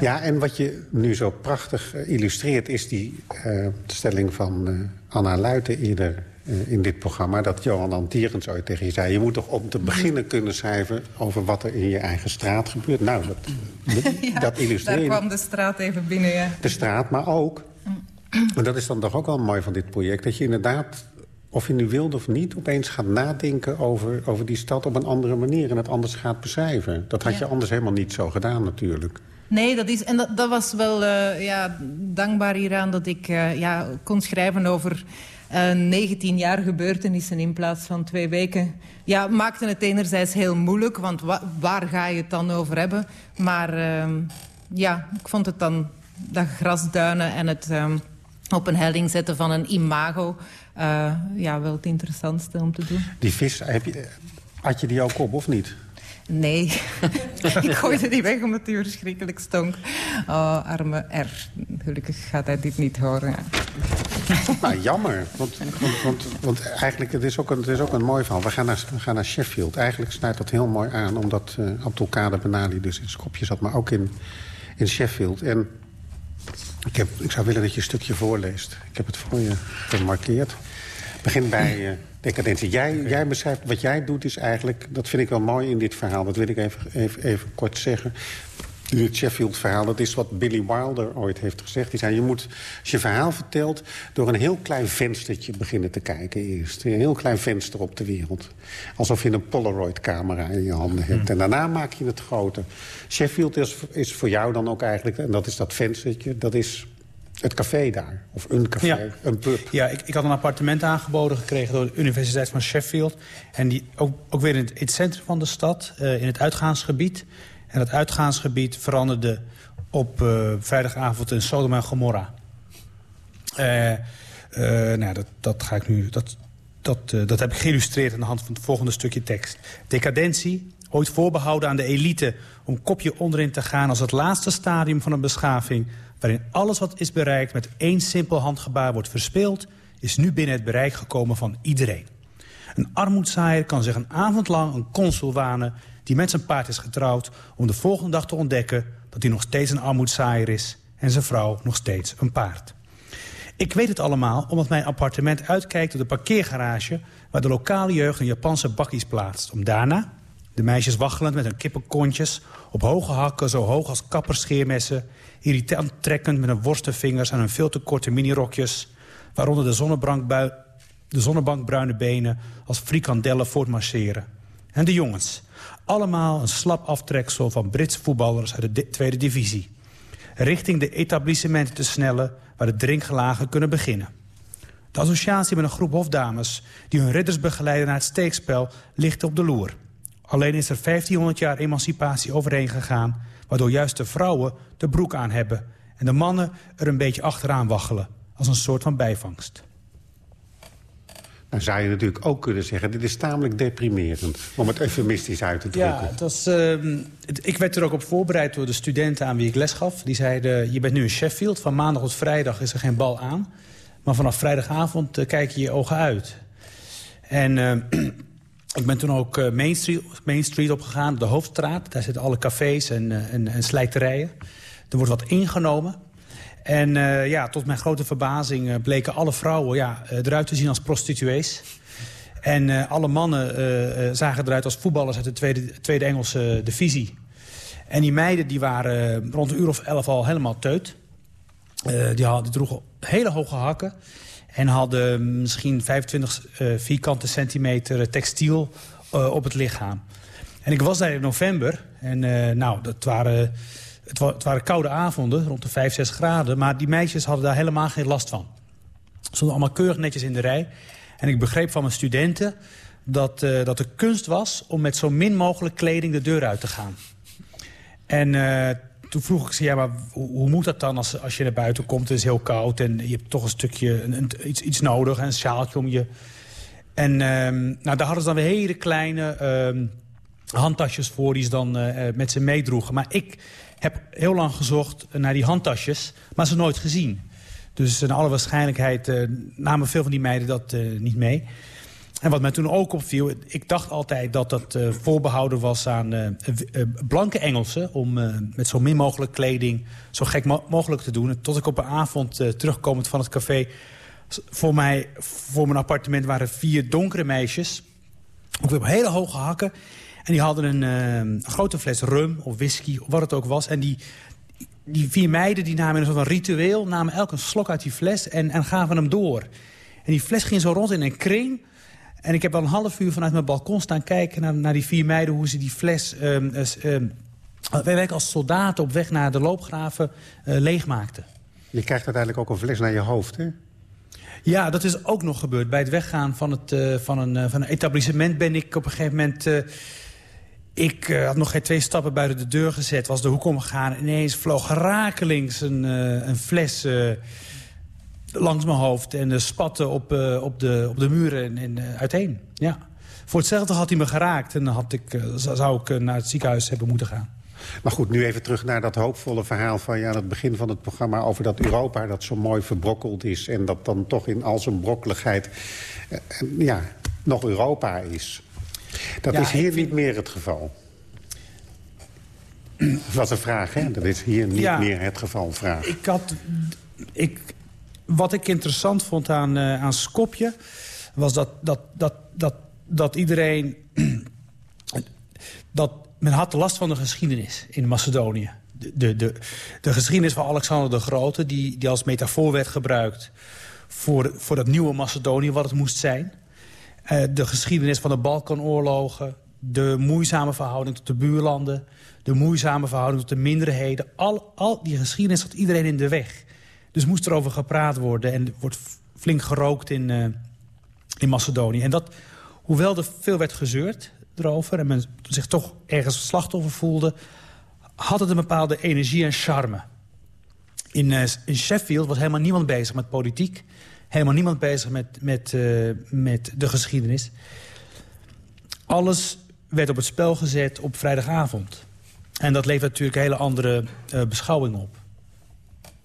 Ja. en wat je nu zo prachtig eh, illustreert... is die uh, stelling van uh, Anna Luiten eerder in dit programma... dat Johan Antierens ooit tegen je zei... je moet toch om te beginnen kunnen schrijven... over wat er in je eigen straat gebeurt. Nou, dat, ja, dat illustreert... daar kwam de straat even binnen, ja. De straat, maar ook... en dat is dan toch ook wel mooi van dit project... dat je inderdaad of je nu wilde of niet, opeens gaat nadenken over, over die stad op een andere manier... en het anders gaat beschrijven. Dat had je anders helemaal niet zo gedaan natuurlijk. Nee, dat is, en dat, dat was wel uh, ja, dankbaar hieraan dat ik uh, ja, kon schrijven over uh, 19 jaar gebeurtenissen in plaats van twee weken. Ja, maakte het enerzijds heel moeilijk, want wa waar ga je het dan over hebben? Maar ehm, ja, ik vond het dan dat grasduinen en het ehm, op een helling zetten van een imago uh, ja, wel het interessantste om te doen. Die vis, heb je, had je die ook op of niet? Nee, ik gooide die weg omdat die verschrikkelijk stonk. Oh, arme R. Gelukkig gaat hij dit niet horen. Nou, jammer. Want, want, want, want, eigenlijk, het is, ook een, het is ook een mooi verhaal. We gaan, naar, we gaan naar Sheffield. Eigenlijk snijdt dat heel mooi aan... omdat uh, Abdelkader Benali dus in Skopje zat... maar ook in, in Sheffield. En ik, heb, ik zou willen dat je een stukje voorleest. Ik heb het voor je gemarkeerd. Begin bij uh, decadentie. Jij, jij beschrijft, wat jij doet is eigenlijk... dat vind ik wel mooi in dit verhaal. Dat wil ik even, even, even kort zeggen. Het Sheffield-verhaal, dat is wat Billy Wilder ooit heeft gezegd. Die zei, je moet, als je verhaal vertelt... door een heel klein venstertje beginnen te kijken eerst. Een heel klein venster op de wereld. Alsof je een Polaroid-camera in je handen hebt. Hmm. En daarna maak je het groter. Sheffield is, is voor jou dan ook eigenlijk... en dat is dat venstertje, dat is het café daar, of een café, een pub. Ja, ik, ik, had een appartement aangeboden gekregen door de Universiteit van Sheffield. En die, ook, ook weer in het, in het centrum van de stad, uh, in het uitgaansgebied. En dat uitgaansgebied veranderde op uh, vrijdagavond in Sodom en Gomorra. Uh, nou, dat, dat ga ik nu... Dat, dat, dat heb ik geïllustreerd aan de hand van het volgende stukje tekst. Decadentie, ooit voorbehouden aan de elite... om kopje onderin te gaan als het laatste stadium van een beschaving waarin alles wat is bereikt met één simpel handgebaar wordt verspeeld... is nu binnen het bereik gekomen van iedereen. Een armoedzaaier kan zich een avond lang een consul wanen... die met zijn paard is getrouwd om de volgende dag te ontdekken... dat hij nog steeds een armoedzaaier is en zijn vrouw nog steeds een paard. Ik weet het allemaal omdat mijn appartement uitkijkt op de parkeergarage... waar de lokale jeugd een Japanse bakkies plaatst... om daarna, de meisjes waggelend met hun kippenkontjes... op hoge hakken zo hoog als kapperscheermessen irritant trekkend met hun worstenvingers... aan hun veel te korte minirokjes... waaronder de zonnebankbruine benen als frikandellen voortmarcheren. En de jongens, allemaal een slap aftreksel van Britse voetballers uit de tweede divisie. Richting de etablissementen te snellen waar de drinkgelagen kunnen beginnen. De associatie met een groep hofdames die hun ridders begeleiden naar het steekspel ligt op de loer. Alleen is er 1500 jaar emancipatie overheen gegaan waardoor juist de vrouwen de broek aan hebben... en de mannen er een beetje achteraan waggelen, als een soort van bijvangst. Dan zou je natuurlijk ook kunnen zeggen... dit is tamelijk deprimerend, om het eufemistisch uit te drukken. Ja, uh, het, ik werd er ook op voorbereid door de studenten aan wie ik les gaf. Die zeiden, je bent nu in Sheffield, van maandag tot vrijdag is er geen bal aan. Maar vanaf vrijdagavond uh, kijk je je ogen uit. En... Uh, Ik ben toen ook uh, Main, Street, Main Street opgegaan, de Hoofdstraat. Daar zitten alle cafés en, uh, en, en, slijterijen. Er wordt wat ingenomen. En uh, ja, tot mijn grote verbazing bleken alle vrouwen ja, eruit te zien als prostituees. En alle mannen zagen eruit als voetballers uit de tweede, tweede Engelse divisie. En die meiden die waren rond een uur of elf al helemaal teut. die, hadden, die droegen hele hoge hakken. En hadden misschien 25 uh, eh, vierkante centimeter textiel op het lichaam. En ik was daar in november. En nou, dat waren, het, wa het, waren koude avonden, rond de 5, 6 graden. Maar die meisjes hadden daar helemaal geen last van. Ze stonden allemaal keurig netjes in de rij. En ik begreep van mijn studenten dat, uh, dat de kunst was... om met zo min mogelijk kleding de deur uit te gaan. En toen vroeg ik ze, ja, maar hoe, moet dat dan als, als je naar buiten komt? Het is heel koud en je hebt toch een stukje een, iets, iets nodig, een sjaaltje om je... En um, nou, daar hadden ze dan weer hele kleine um, handtasjes voor die ze dan uh, met ze meedroegen. Maar ik heb heel lang gezocht naar die handtasjes, maar ze nooit gezien. Dus in alle waarschijnlijkheid uh, namen veel van die meiden dat uh, niet mee. En wat mij toen ook opviel, ik dacht altijd dat dat voorbehouden was aan blanke Engelsen... om met zo min mogelijk kleding zo gek mo mogelijk te doen. Tot ik op een avond terugkomend van het café... voor, mij, voor mijn appartement waren vier donkere meisjes. Ook weer op hele hoge hakken. En die hadden een, een grote fles rum of whisky, of wat het ook was. En die, die vier meiden die namen een soort van ritueel... namen elk een slok uit die fles en, en gaven hem door. En die fles ging zo rond in een kring... En ik heb al een half uur vanuit mijn balkon staan kijken naar, naar die vier meiden... hoe ze die fles, um, um, wij werken als soldaten op weg naar de loopgraven, uh, leegmaakten. Je krijgt uiteindelijk ook een fles naar je hoofd, hè? Ja, dat is ook nog gebeurd. Bij het weggaan van, het, uh, van, een, uh, van een etablissement ben ik op een gegeven moment... ik had nog geen twee stappen buiten de deur gezet, was de hoek omgegaan... en ineens vloog rakelings een, een fles langs mijn hoofd en de spatten op, op, de, op de muren en, en uiteen. Ja. Voor hetzelfde had hij me geraakt en had ik, zou ik naar het ziekenhuis hebben moeten gaan. Maar goed, nu even terug naar dat hoopvolle verhaal van je aan het begin van het programma... over dat Europa dat zo mooi verbrokkeld is... en dat dan toch in al zijn brokkeligheid ja, nog Europa is. Dat ja, is hier vind... niet meer het geval. Wat een vraag, hè? Dat is hier niet ja, meer het geval, vraag. Ik had... Ik, wat ik interessant vond aan, uh, aan Skopje... was dat, dat, dat, dat, dat iedereen... dat men had last van de geschiedenis in Macedonië. De, de, de, de geschiedenis van Alexander de Grote... die, die als metafoor werd gebruikt voor, voor dat nieuwe Macedonië... wat het moest zijn. Uh, de geschiedenis van de Balkanoorlogen... de moeizame verhouding tot de buurlanden... de moeizame verhouding tot de minderheden. Al, al die geschiedenis had iedereen in de weg... Dus moest er over gepraat worden en wordt flink gerookt in, uh, in Macedonië. En dat, hoewel er veel werd gezeurd erover... en men zich toch ergens slachtoffer voelde... had het een bepaalde energie en charme. In, uh, in Sheffield was helemaal niemand bezig met politiek. Helemaal niemand bezig met, met, uh, met de geschiedenis. Alles werd op het spel gezet op vrijdagavond. En dat levert natuurlijk een hele andere uh, beschouwing op.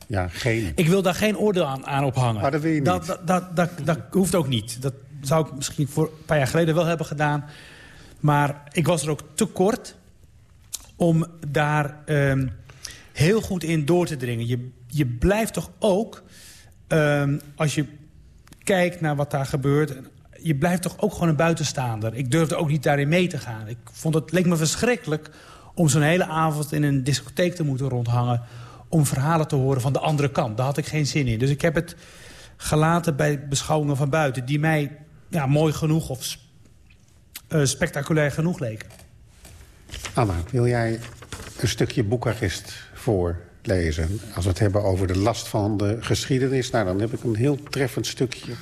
Ja, geen. Ik wil daar geen oordeel aan, aan ophangen. Maar dat wil je niet. Dat, dat, dat, dat, dat hoeft ook niet. Dat zou ik misschien voor een paar jaar geleden wel hebben gedaan. Maar ik was er ook te kort om daar um, heel goed in door te dringen. Je, je blijft toch ook, um, als je kijkt naar wat daar gebeurt... je blijft toch ook gewoon een buitenstaander. Ik durfde ook niet daarin mee te gaan. Ik vond het, leek me verschrikkelijk om zo'n hele avond in een discotheek te moeten rondhangen om verhalen te horen van de andere kant. Daar had ik geen zin in. Dus ik heb het gelaten bij beschouwingen van buiten... die mij ja, mooi genoeg of uh, spectaculair genoeg leken. Anna, wil jij een stukje Boekarest voorlezen? Als we het hebben over de last van de geschiedenis... Nou, dan heb ik een heel treffend stukje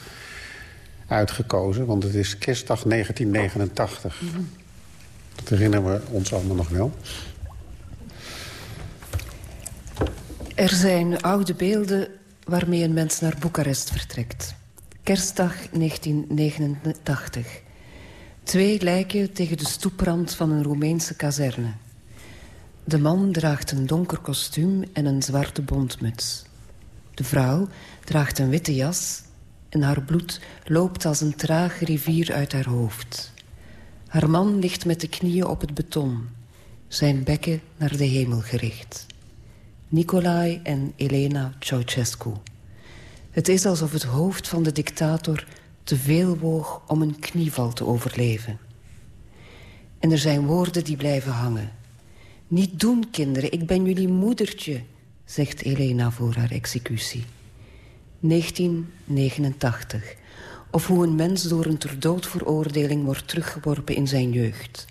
uitgekozen. Want het is kerstdag 1989. Mm -hmm. Dat herinneren we ons allemaal nog wel. Er zijn oude beelden waarmee een mens naar Boekarest vertrekt. Kerstdag 1989. Twee lijken tegen de stoeprand van een Roemeense kazerne. De man draagt een donker kostuum en een zwarte bontmuts. De vrouw draagt een witte jas en haar bloed loopt als een trage rivier uit haar hoofd. Haar man ligt met de knieën op het beton, zijn bekken naar de hemel gericht. Nicolai en Elena Ceausescu. Het is alsof het hoofd van de dictator te veel woog om een knieval te overleven. En er zijn woorden die blijven hangen. Niet doen, kinderen, ik ben jullie moedertje, zegt Elena voor haar executie. 1989. Of hoe een mens door een ter dood veroordeling wordt teruggeworpen in zijn jeugd.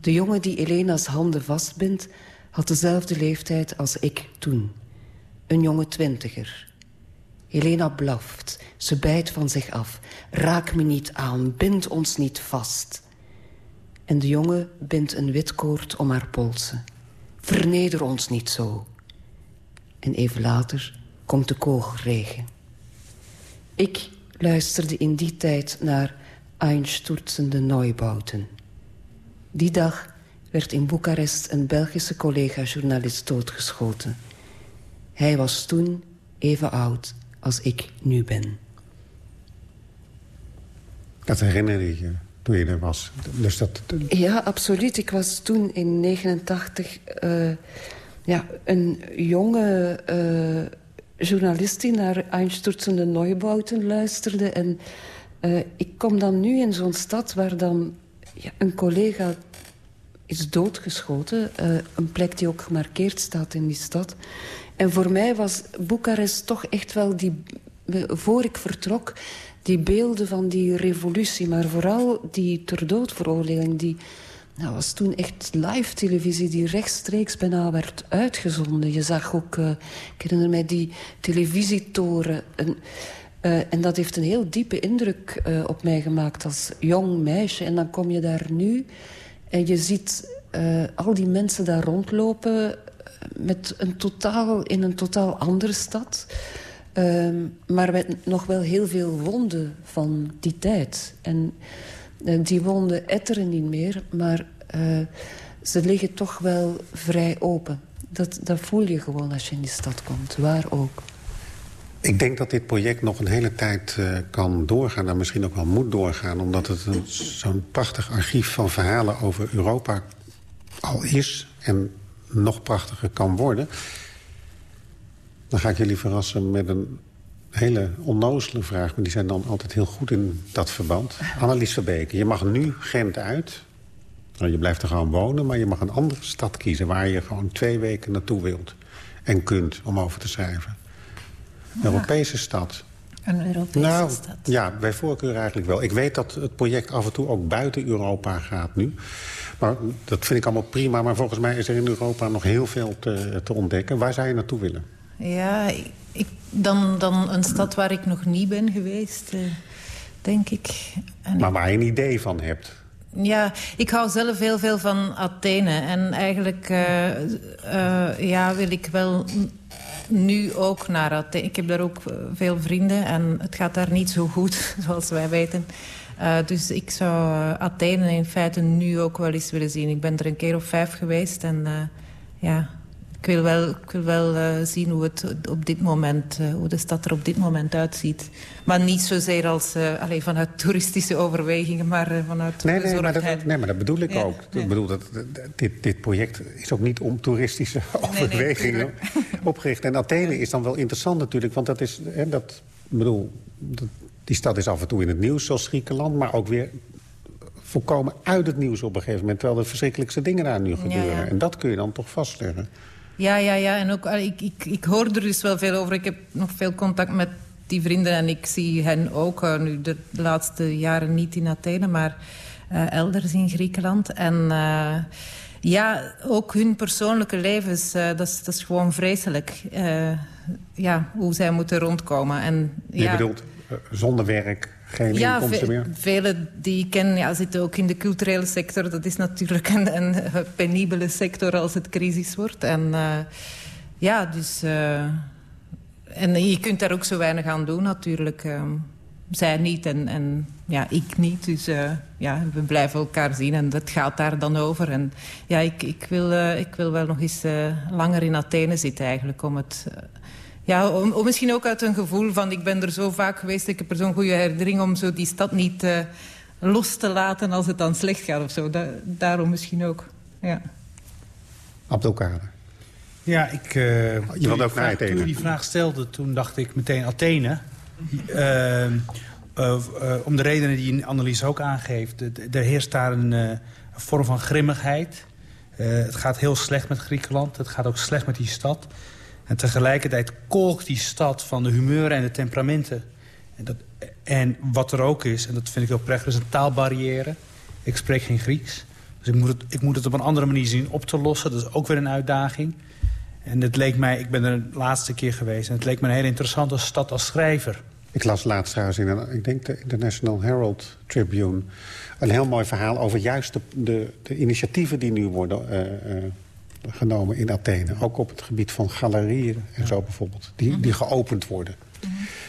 De jongen die Elena's handen vastbindt had dezelfde leeftijd als ik toen. Een jonge twintiger. Helena blaft, ze bijt van zich af. Raak me niet aan, bind ons niet vast. En de jongen bindt een wit koord om haar polsen. Verneder ons niet zo. En even later komt de kogelregen. Ik luisterde in die tijd naar Einsturzende Neubauten. Die dag werd in Boekarest een Belgische collega-journalist doodgeschoten. Hij was toen even oud als ik nu ben. Dat herinner je je toen er was. Dus dat... Ja, absoluut. Ik was toen in 89 uh, ja, een jonge uh, journalist die naar Einstürzende Neubauten luisterde. En uh, ik kom dan nu in zo'n stad waar dan ja, een collega is doodgeschoten. een plek die ook gemarkeerd staat in die stad. En voor mij was Boekarest toch echt wel die... Voor ik vertrok, die beelden van die revolutie. Maar vooral die ter dood veroordeling. Die nou, was toen echt live televisie die rechtstreeks bijna werd uitgezonden. Je zag ook, uh, ik herinner mij die televisietoren. En, uh, en dat heeft een heel diepe indruk uh, op mij gemaakt als jong meisje. En dan kom je daar nu en je ziet al die mensen daar rondlopen... Met een totaal, in een totaal andere stad... Um, maar met nog wel heel veel wonden van die tijd. En uh, die wonden etteren niet meer, maar uh, ze liggen toch wel vrij open. Dat, dat voel je gewoon als je in die stad komt, waar ook. Ik denk dat dit project nog een hele tijd uh, kan doorgaan... en misschien ook wel moet doorgaan... omdat het zo'n prachtig archief van verhalen over Europa al is... en nog prachtiger kan worden... Dan ga ik jullie verrassen met een hele onnozele vraag... maar die zijn dan altijd heel goed in dat verband. Annelies Verbeke, je mag nu Gent uit. Nou, je blijft er gewoon wonen, maar je mag een andere stad kiezen... waar je gewoon twee weken naartoe wilt en kunt om over te schrijven. Een Europese stad. Een Europese nou, stad. Ja, bij voorkeur eigenlijk wel. Ik weet dat het project af en toe ook buiten Europa gaat nu. Maar dat vind ik allemaal prima. Maar volgens mij is er in Europa nog heel veel te, te ontdekken. Waar zou je naartoe willen? Ja, ik, dan, dan een stad waar ik nog niet ben geweest, uh, denk ik. En maar waar je een idee van hebt? Ja, ik hou zelf heel veel van Athene. En eigenlijk uh, uh, ja, wil ik wel nu ook naar Athene. Ik heb daar ook veel vrienden en het gaat daar niet zo goed, zoals wij weten. Uh, dus ik zou Athene in feite nu ook wel eens willen zien. Ik ben er een keer of vijf geweest en ja, ik wil wel, ik wil wel uh, zien hoe, het op dit moment, uh, hoe de stad er op dit moment uitziet. Maar niet zozeer als, uh, allez, vanuit toeristische overwegingen, maar vanuit nee, nee, maar dat, nee, maar dat bedoel ik ja, ook. Ja. Ik bedoel, dat, dit, dit project is ook niet om toeristische overwegingen nee, opgericht. En Athene is dan wel interessant natuurlijk, want dat is... Hè, dat, bedoel, dat, die stad is af en toe in het nieuws, zoals Griekenland... maar ook weer volkomen uit het nieuws op een gegeven moment... terwijl de verschrikkelijkste dingen daar nu gebeuren. Ja, en dat kun je dan toch vastleggen. Ja, ja, ja. En ook, ik, ik, ik hoor er dus wel veel over. Ik heb nog veel contact met die vrienden en ik zie hen ook uh, nu de, laatste jaren niet in Athene, maar uh, elders in Griekenland. En uh, ja, ook hun persoonlijke levens, dat, is, dat is gewoon vreselijk. ja, hoe zij moeten rondkomen. En, Je ja, bedoelt zonder werk, geen ja, inkomsten meer? velen die ik ken ja, zitten ook in de culturele sector. Dat is natuurlijk een, een penibele sector als het crisis wordt. En uh, ja, dus... Uh, en je kunt daar ook zo weinig aan doen natuurlijk. Uh, zij niet en, en ja, ik niet. Dus uh, ja, we blijven elkaar zien en dat gaat daar dan over. En ja, ik, ik, wil, ik wil wel nog eens langer in Athene zitten eigenlijk om het... Ja, om, om, misschien ook uit een gevoel van... ik ben er zo vaak geweest, ik heb er zo'n goede herinnering... om zo die stad niet uh, los te laten als het dan slecht gaat of zo. Da daarom misschien ook, ja. Abdelkader. Ja, ik... Uh, Je wilt ook naar Athene. Toen je die vraag stelde, toen dacht ik meteen Athene. Uh, uh, om de redenen die Annelies ook aangeeft. Er heerst daar een, een vorm van grimmigheid. het gaat heel slecht met Griekenland. Het gaat ook slecht met die stad. En tegelijkertijd kolkt die stad van de humeuren en de temperamenten. En, dat, en wat er ook is, en dat vind ik heel prettig, is een taalbarrière. Ik spreek geen Grieks. Dus ik moet, het, ik moet het op een andere manier zien op te lossen. Dat is ook weer een uitdaging. En het leek mij, ik ben er de laatste keer geweest... en het leek me een hele interessante stad als schrijver. Ik las laatst trouwens in, een, ik denk de International Herald Tribune... een heel mooi verhaal over juist de, de, de initiatieven die nu worden... Uh, genomen in Athene. Ook op het gebied van galerieën en ja. zo bijvoorbeeld. Die, die geopend worden.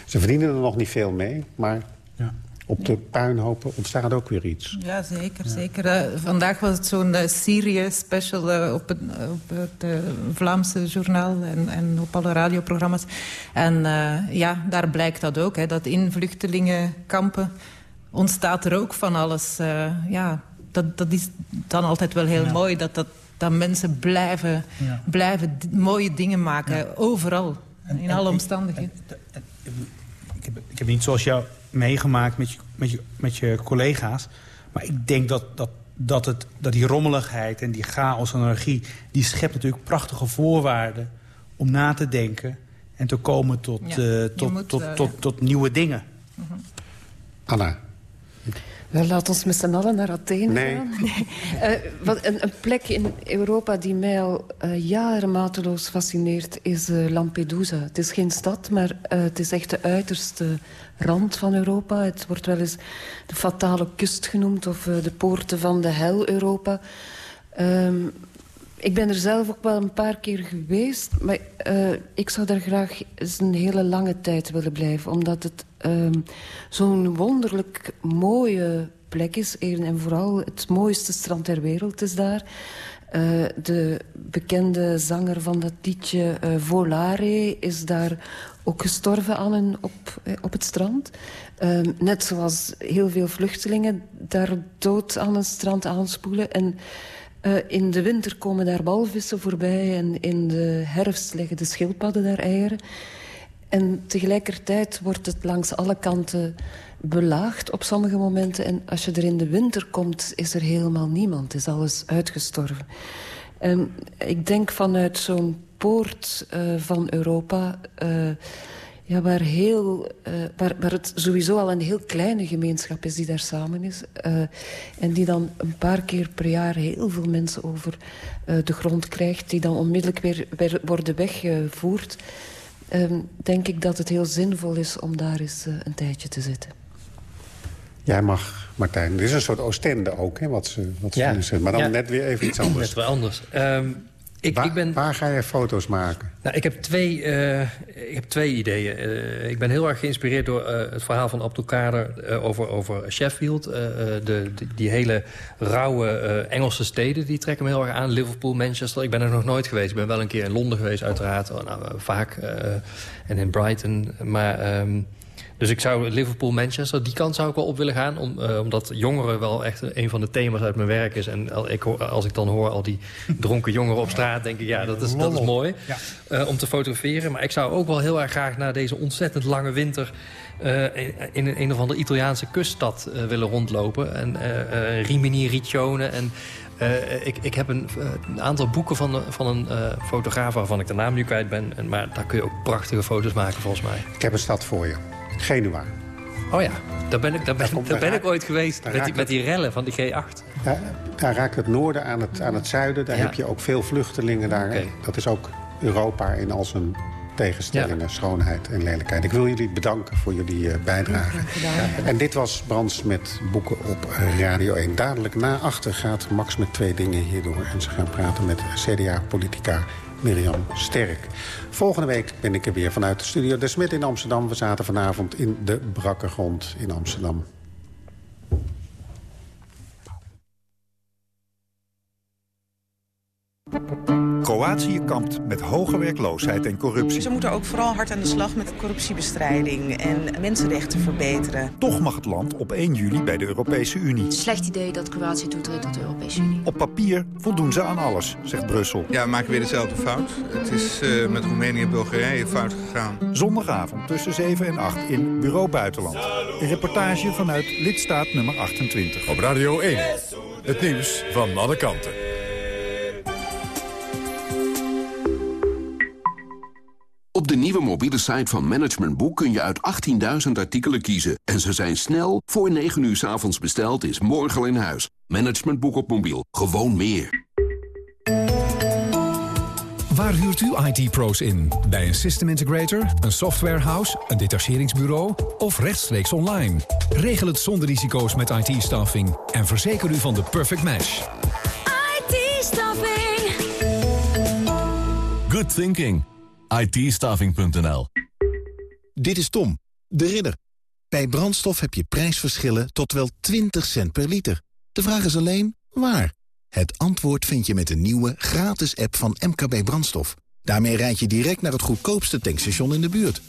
Ze verdienen er nog niet veel mee, maar... Ja. Op de puinhopen ontstaat ook weer iets. Ja, zeker. Ja. zeker. Uh, vandaag was het zo'n uh, Syrië-special uh, op het, op het Vlaamse journaal en, en, op alle radioprogramma's. En ja, daar blijkt dat ook, hè, dat in vluchtelingenkampen ontstaat er ook van alles. Uh, ja, dat, dat is dan altijd wel heel mooi. Dat, dat, dat mensen blijven, blijven mooie dingen maken. Overal. in alle omstandigheden. ik, heb, ik heb niet zoals jou meegemaakt met je, met, je, met je collega's. Maar ik denk dat, dat, dat, het, dat die rommeligheid en die chaos en energie... die schept natuurlijk prachtige voorwaarden om na te denken... en te komen tot, uh, tot, tot, tot, tot, nieuwe dingen. Mhm. Anna. Wel, laat ons met z'n allen naar Athene gaan. Nee. Uh, wat, een, een, plek in Europa die mij al uh, jaren mateloos fascineert... is uh, Lampedusa. Het is geen stad, maar het is echt de uiterste rand van Europa. Het wordt wel eens de fatale kust genoemd... of de poorten van de hel Europa. Um, ik ben er zelf ook wel een paar keer geweest. Maar uh, ik zou daar graag eens een hele lange tijd willen blijven. Omdat het uh, zo'n wonderlijk mooie plek is. En vooral het mooiste strand ter wereld is daar. Uh, de bekende zanger van dat liedje uh, Volare is daar ook gestorven aan een, op, op het strand. Uh, net zoals heel veel vluchtelingen daar dood aan het strand aanspoelen. En uh, in de winter komen daar walvissen voorbij en in de herfst leggen de schildpadden daar eieren. En tegelijkertijd wordt het langs alle kanten belaagd op sommige momenten. En als je er in de winter komt, is er helemaal niemand. Is alles uitgestorven. En ik denk vanuit zo'n poort uh, van Europa... Uh, ja, waar, heel, uh, waar, waar het sowieso al een heel kleine gemeenschap is die daar samen is. Uh, en die dan een paar keer per jaar heel veel mensen over uh, de grond krijgt. Die dan onmiddellijk weer, weer worden weggevoerd. denk ik dat het heel zinvol is om daar eens een tijdje te zitten. Jij mag, Martijn. Dit is een soort Oostende ook, hè, wat ze, wat ze ja. zeggen. Maar dan ja. net weer even iets anders. Net wel anders. Um, ik, waar, ik ben, waar ga je foto's maken? Nou, ik, heb twee, uh, ik heb twee ideeën. Uh, ik ben heel erg geïnspireerd door uh, het verhaal van Abdelkader over, over Sheffield. De, de, die hele rauwe Engelse steden die trekken me heel erg aan. Liverpool, Manchester. Ik ben er nog nooit geweest. Ik ben wel een keer in Londen geweest, uiteraard. Oh, nou, vaak. en in Brighton. Maar... Um, dus ik zou Liverpool-Manchester, die kant zou ik wel op willen gaan. Om, uh, omdat jongeren wel echt een van de thema's uit mijn werk is. En ik, als ik dan hoor al die dronken jongeren op straat... denk ik, ja, dat is, dat is mooi ja. uh, om te fotograferen. Maar ik zou ook wel heel erg graag naar deze ontzettend lange winter... Uh, in een, een of andere Italiaanse kuststad willen rondlopen. En Rimini, Riccione en... Uh, ik, ik, heb een, uh, een, aantal boeken van, van een uh, fotograaf waarvan ik de naam nu kwijt ben. Maar daar kun je ook prachtige foto's maken volgens mij. Ik heb een stad voor je. Genua. Oh ja, daar ben ik, daar ben, daar ben ik ooit geweest. Met die, met die rellen van die G8. Daar, daar raakt het noorden aan het, aan het zuiden. Daar heb je ook veel vluchtelingen. Daar. Okay. Dat is ook Europa in al zijn tegenstellingen, ja. schoonheid en lelijkheid. Ik wil jullie bedanken voor jullie uh, bijdrage. Ja, en dit was Brands met boeken op Radio 1. Dadelijk na achter gaat Max met twee dingen hierdoor. En ze gaan praten met CDA-politica Mirjam Sterk. Volgende week ben ik er weer vanuit de studio De Smit in Amsterdam. We zaten vanavond in de brakke grond in Amsterdam. Kroatië kampt met hoge werkloosheid en corruptie. Ze moeten ook vooral hard aan de slag met corruptiebestrijding en mensenrechten verbeteren. Toch mag het land op 1 juli bij de Europese Unie. Slecht idee dat Kroatië toetreedt tot de Europese Unie. Op papier voldoen ze aan alles, zegt Brussel. Ja, we maken weer dezelfde fout. Het is uh, met Roemenië en Bulgarije fout gegaan. Zondagavond tussen 7 en 8 in Bureau Buitenland. Een reportage vanuit lidstaat nummer 28. Op Radio 1, het nieuws van alle kanten. Op de nieuwe mobiele site van Management Boek kun je uit 18.000 artikelen kiezen. En ze zijn snel, voor 9 uur 's avonds besteld, is morgen al in huis. Management Boek op mobiel, gewoon meer. Waar huurt u IT-pro's in? Bij een system integrator, een softwarehouse, een detacheringsbureau of rechtstreeks online? Regel het zonder risico's met IT-staffing en verzeker u van de perfect match. IT-staffing. Good thinking itstaving.nl. Dit is Tom, de ridder. Bij brandstof heb je prijsverschillen tot wel 20 cent per liter. De vraag is alleen, waar? Het antwoord vind je met de nieuwe gratis app van MKB Brandstof. Daarmee rijd je direct naar het goedkoopste tankstation in de buurt.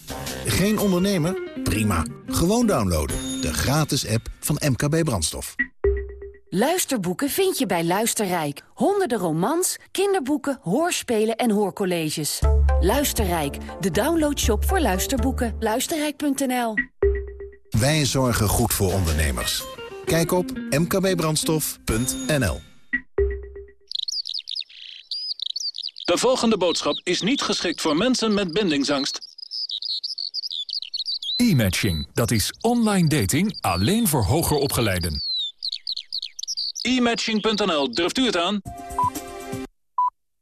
Geen ondernemer? Prima. Gewoon downloaden. de gratis app van MKB Brandstof. Luisterboeken vind je bij Luisterrijk. Honderden romans, kinderboeken, hoorspelen en hoorcolleges. Luisterrijk, de downloadshop voor luisterboeken. Luisterrijk.nl Wij zorgen goed voor ondernemers. Kijk op mkbbrandstof.nl De volgende boodschap is niet geschikt voor mensen met bindingsangst. E-matching, dat is online dating alleen voor hoger opgeleiden e-matching.nl, durft u het aan?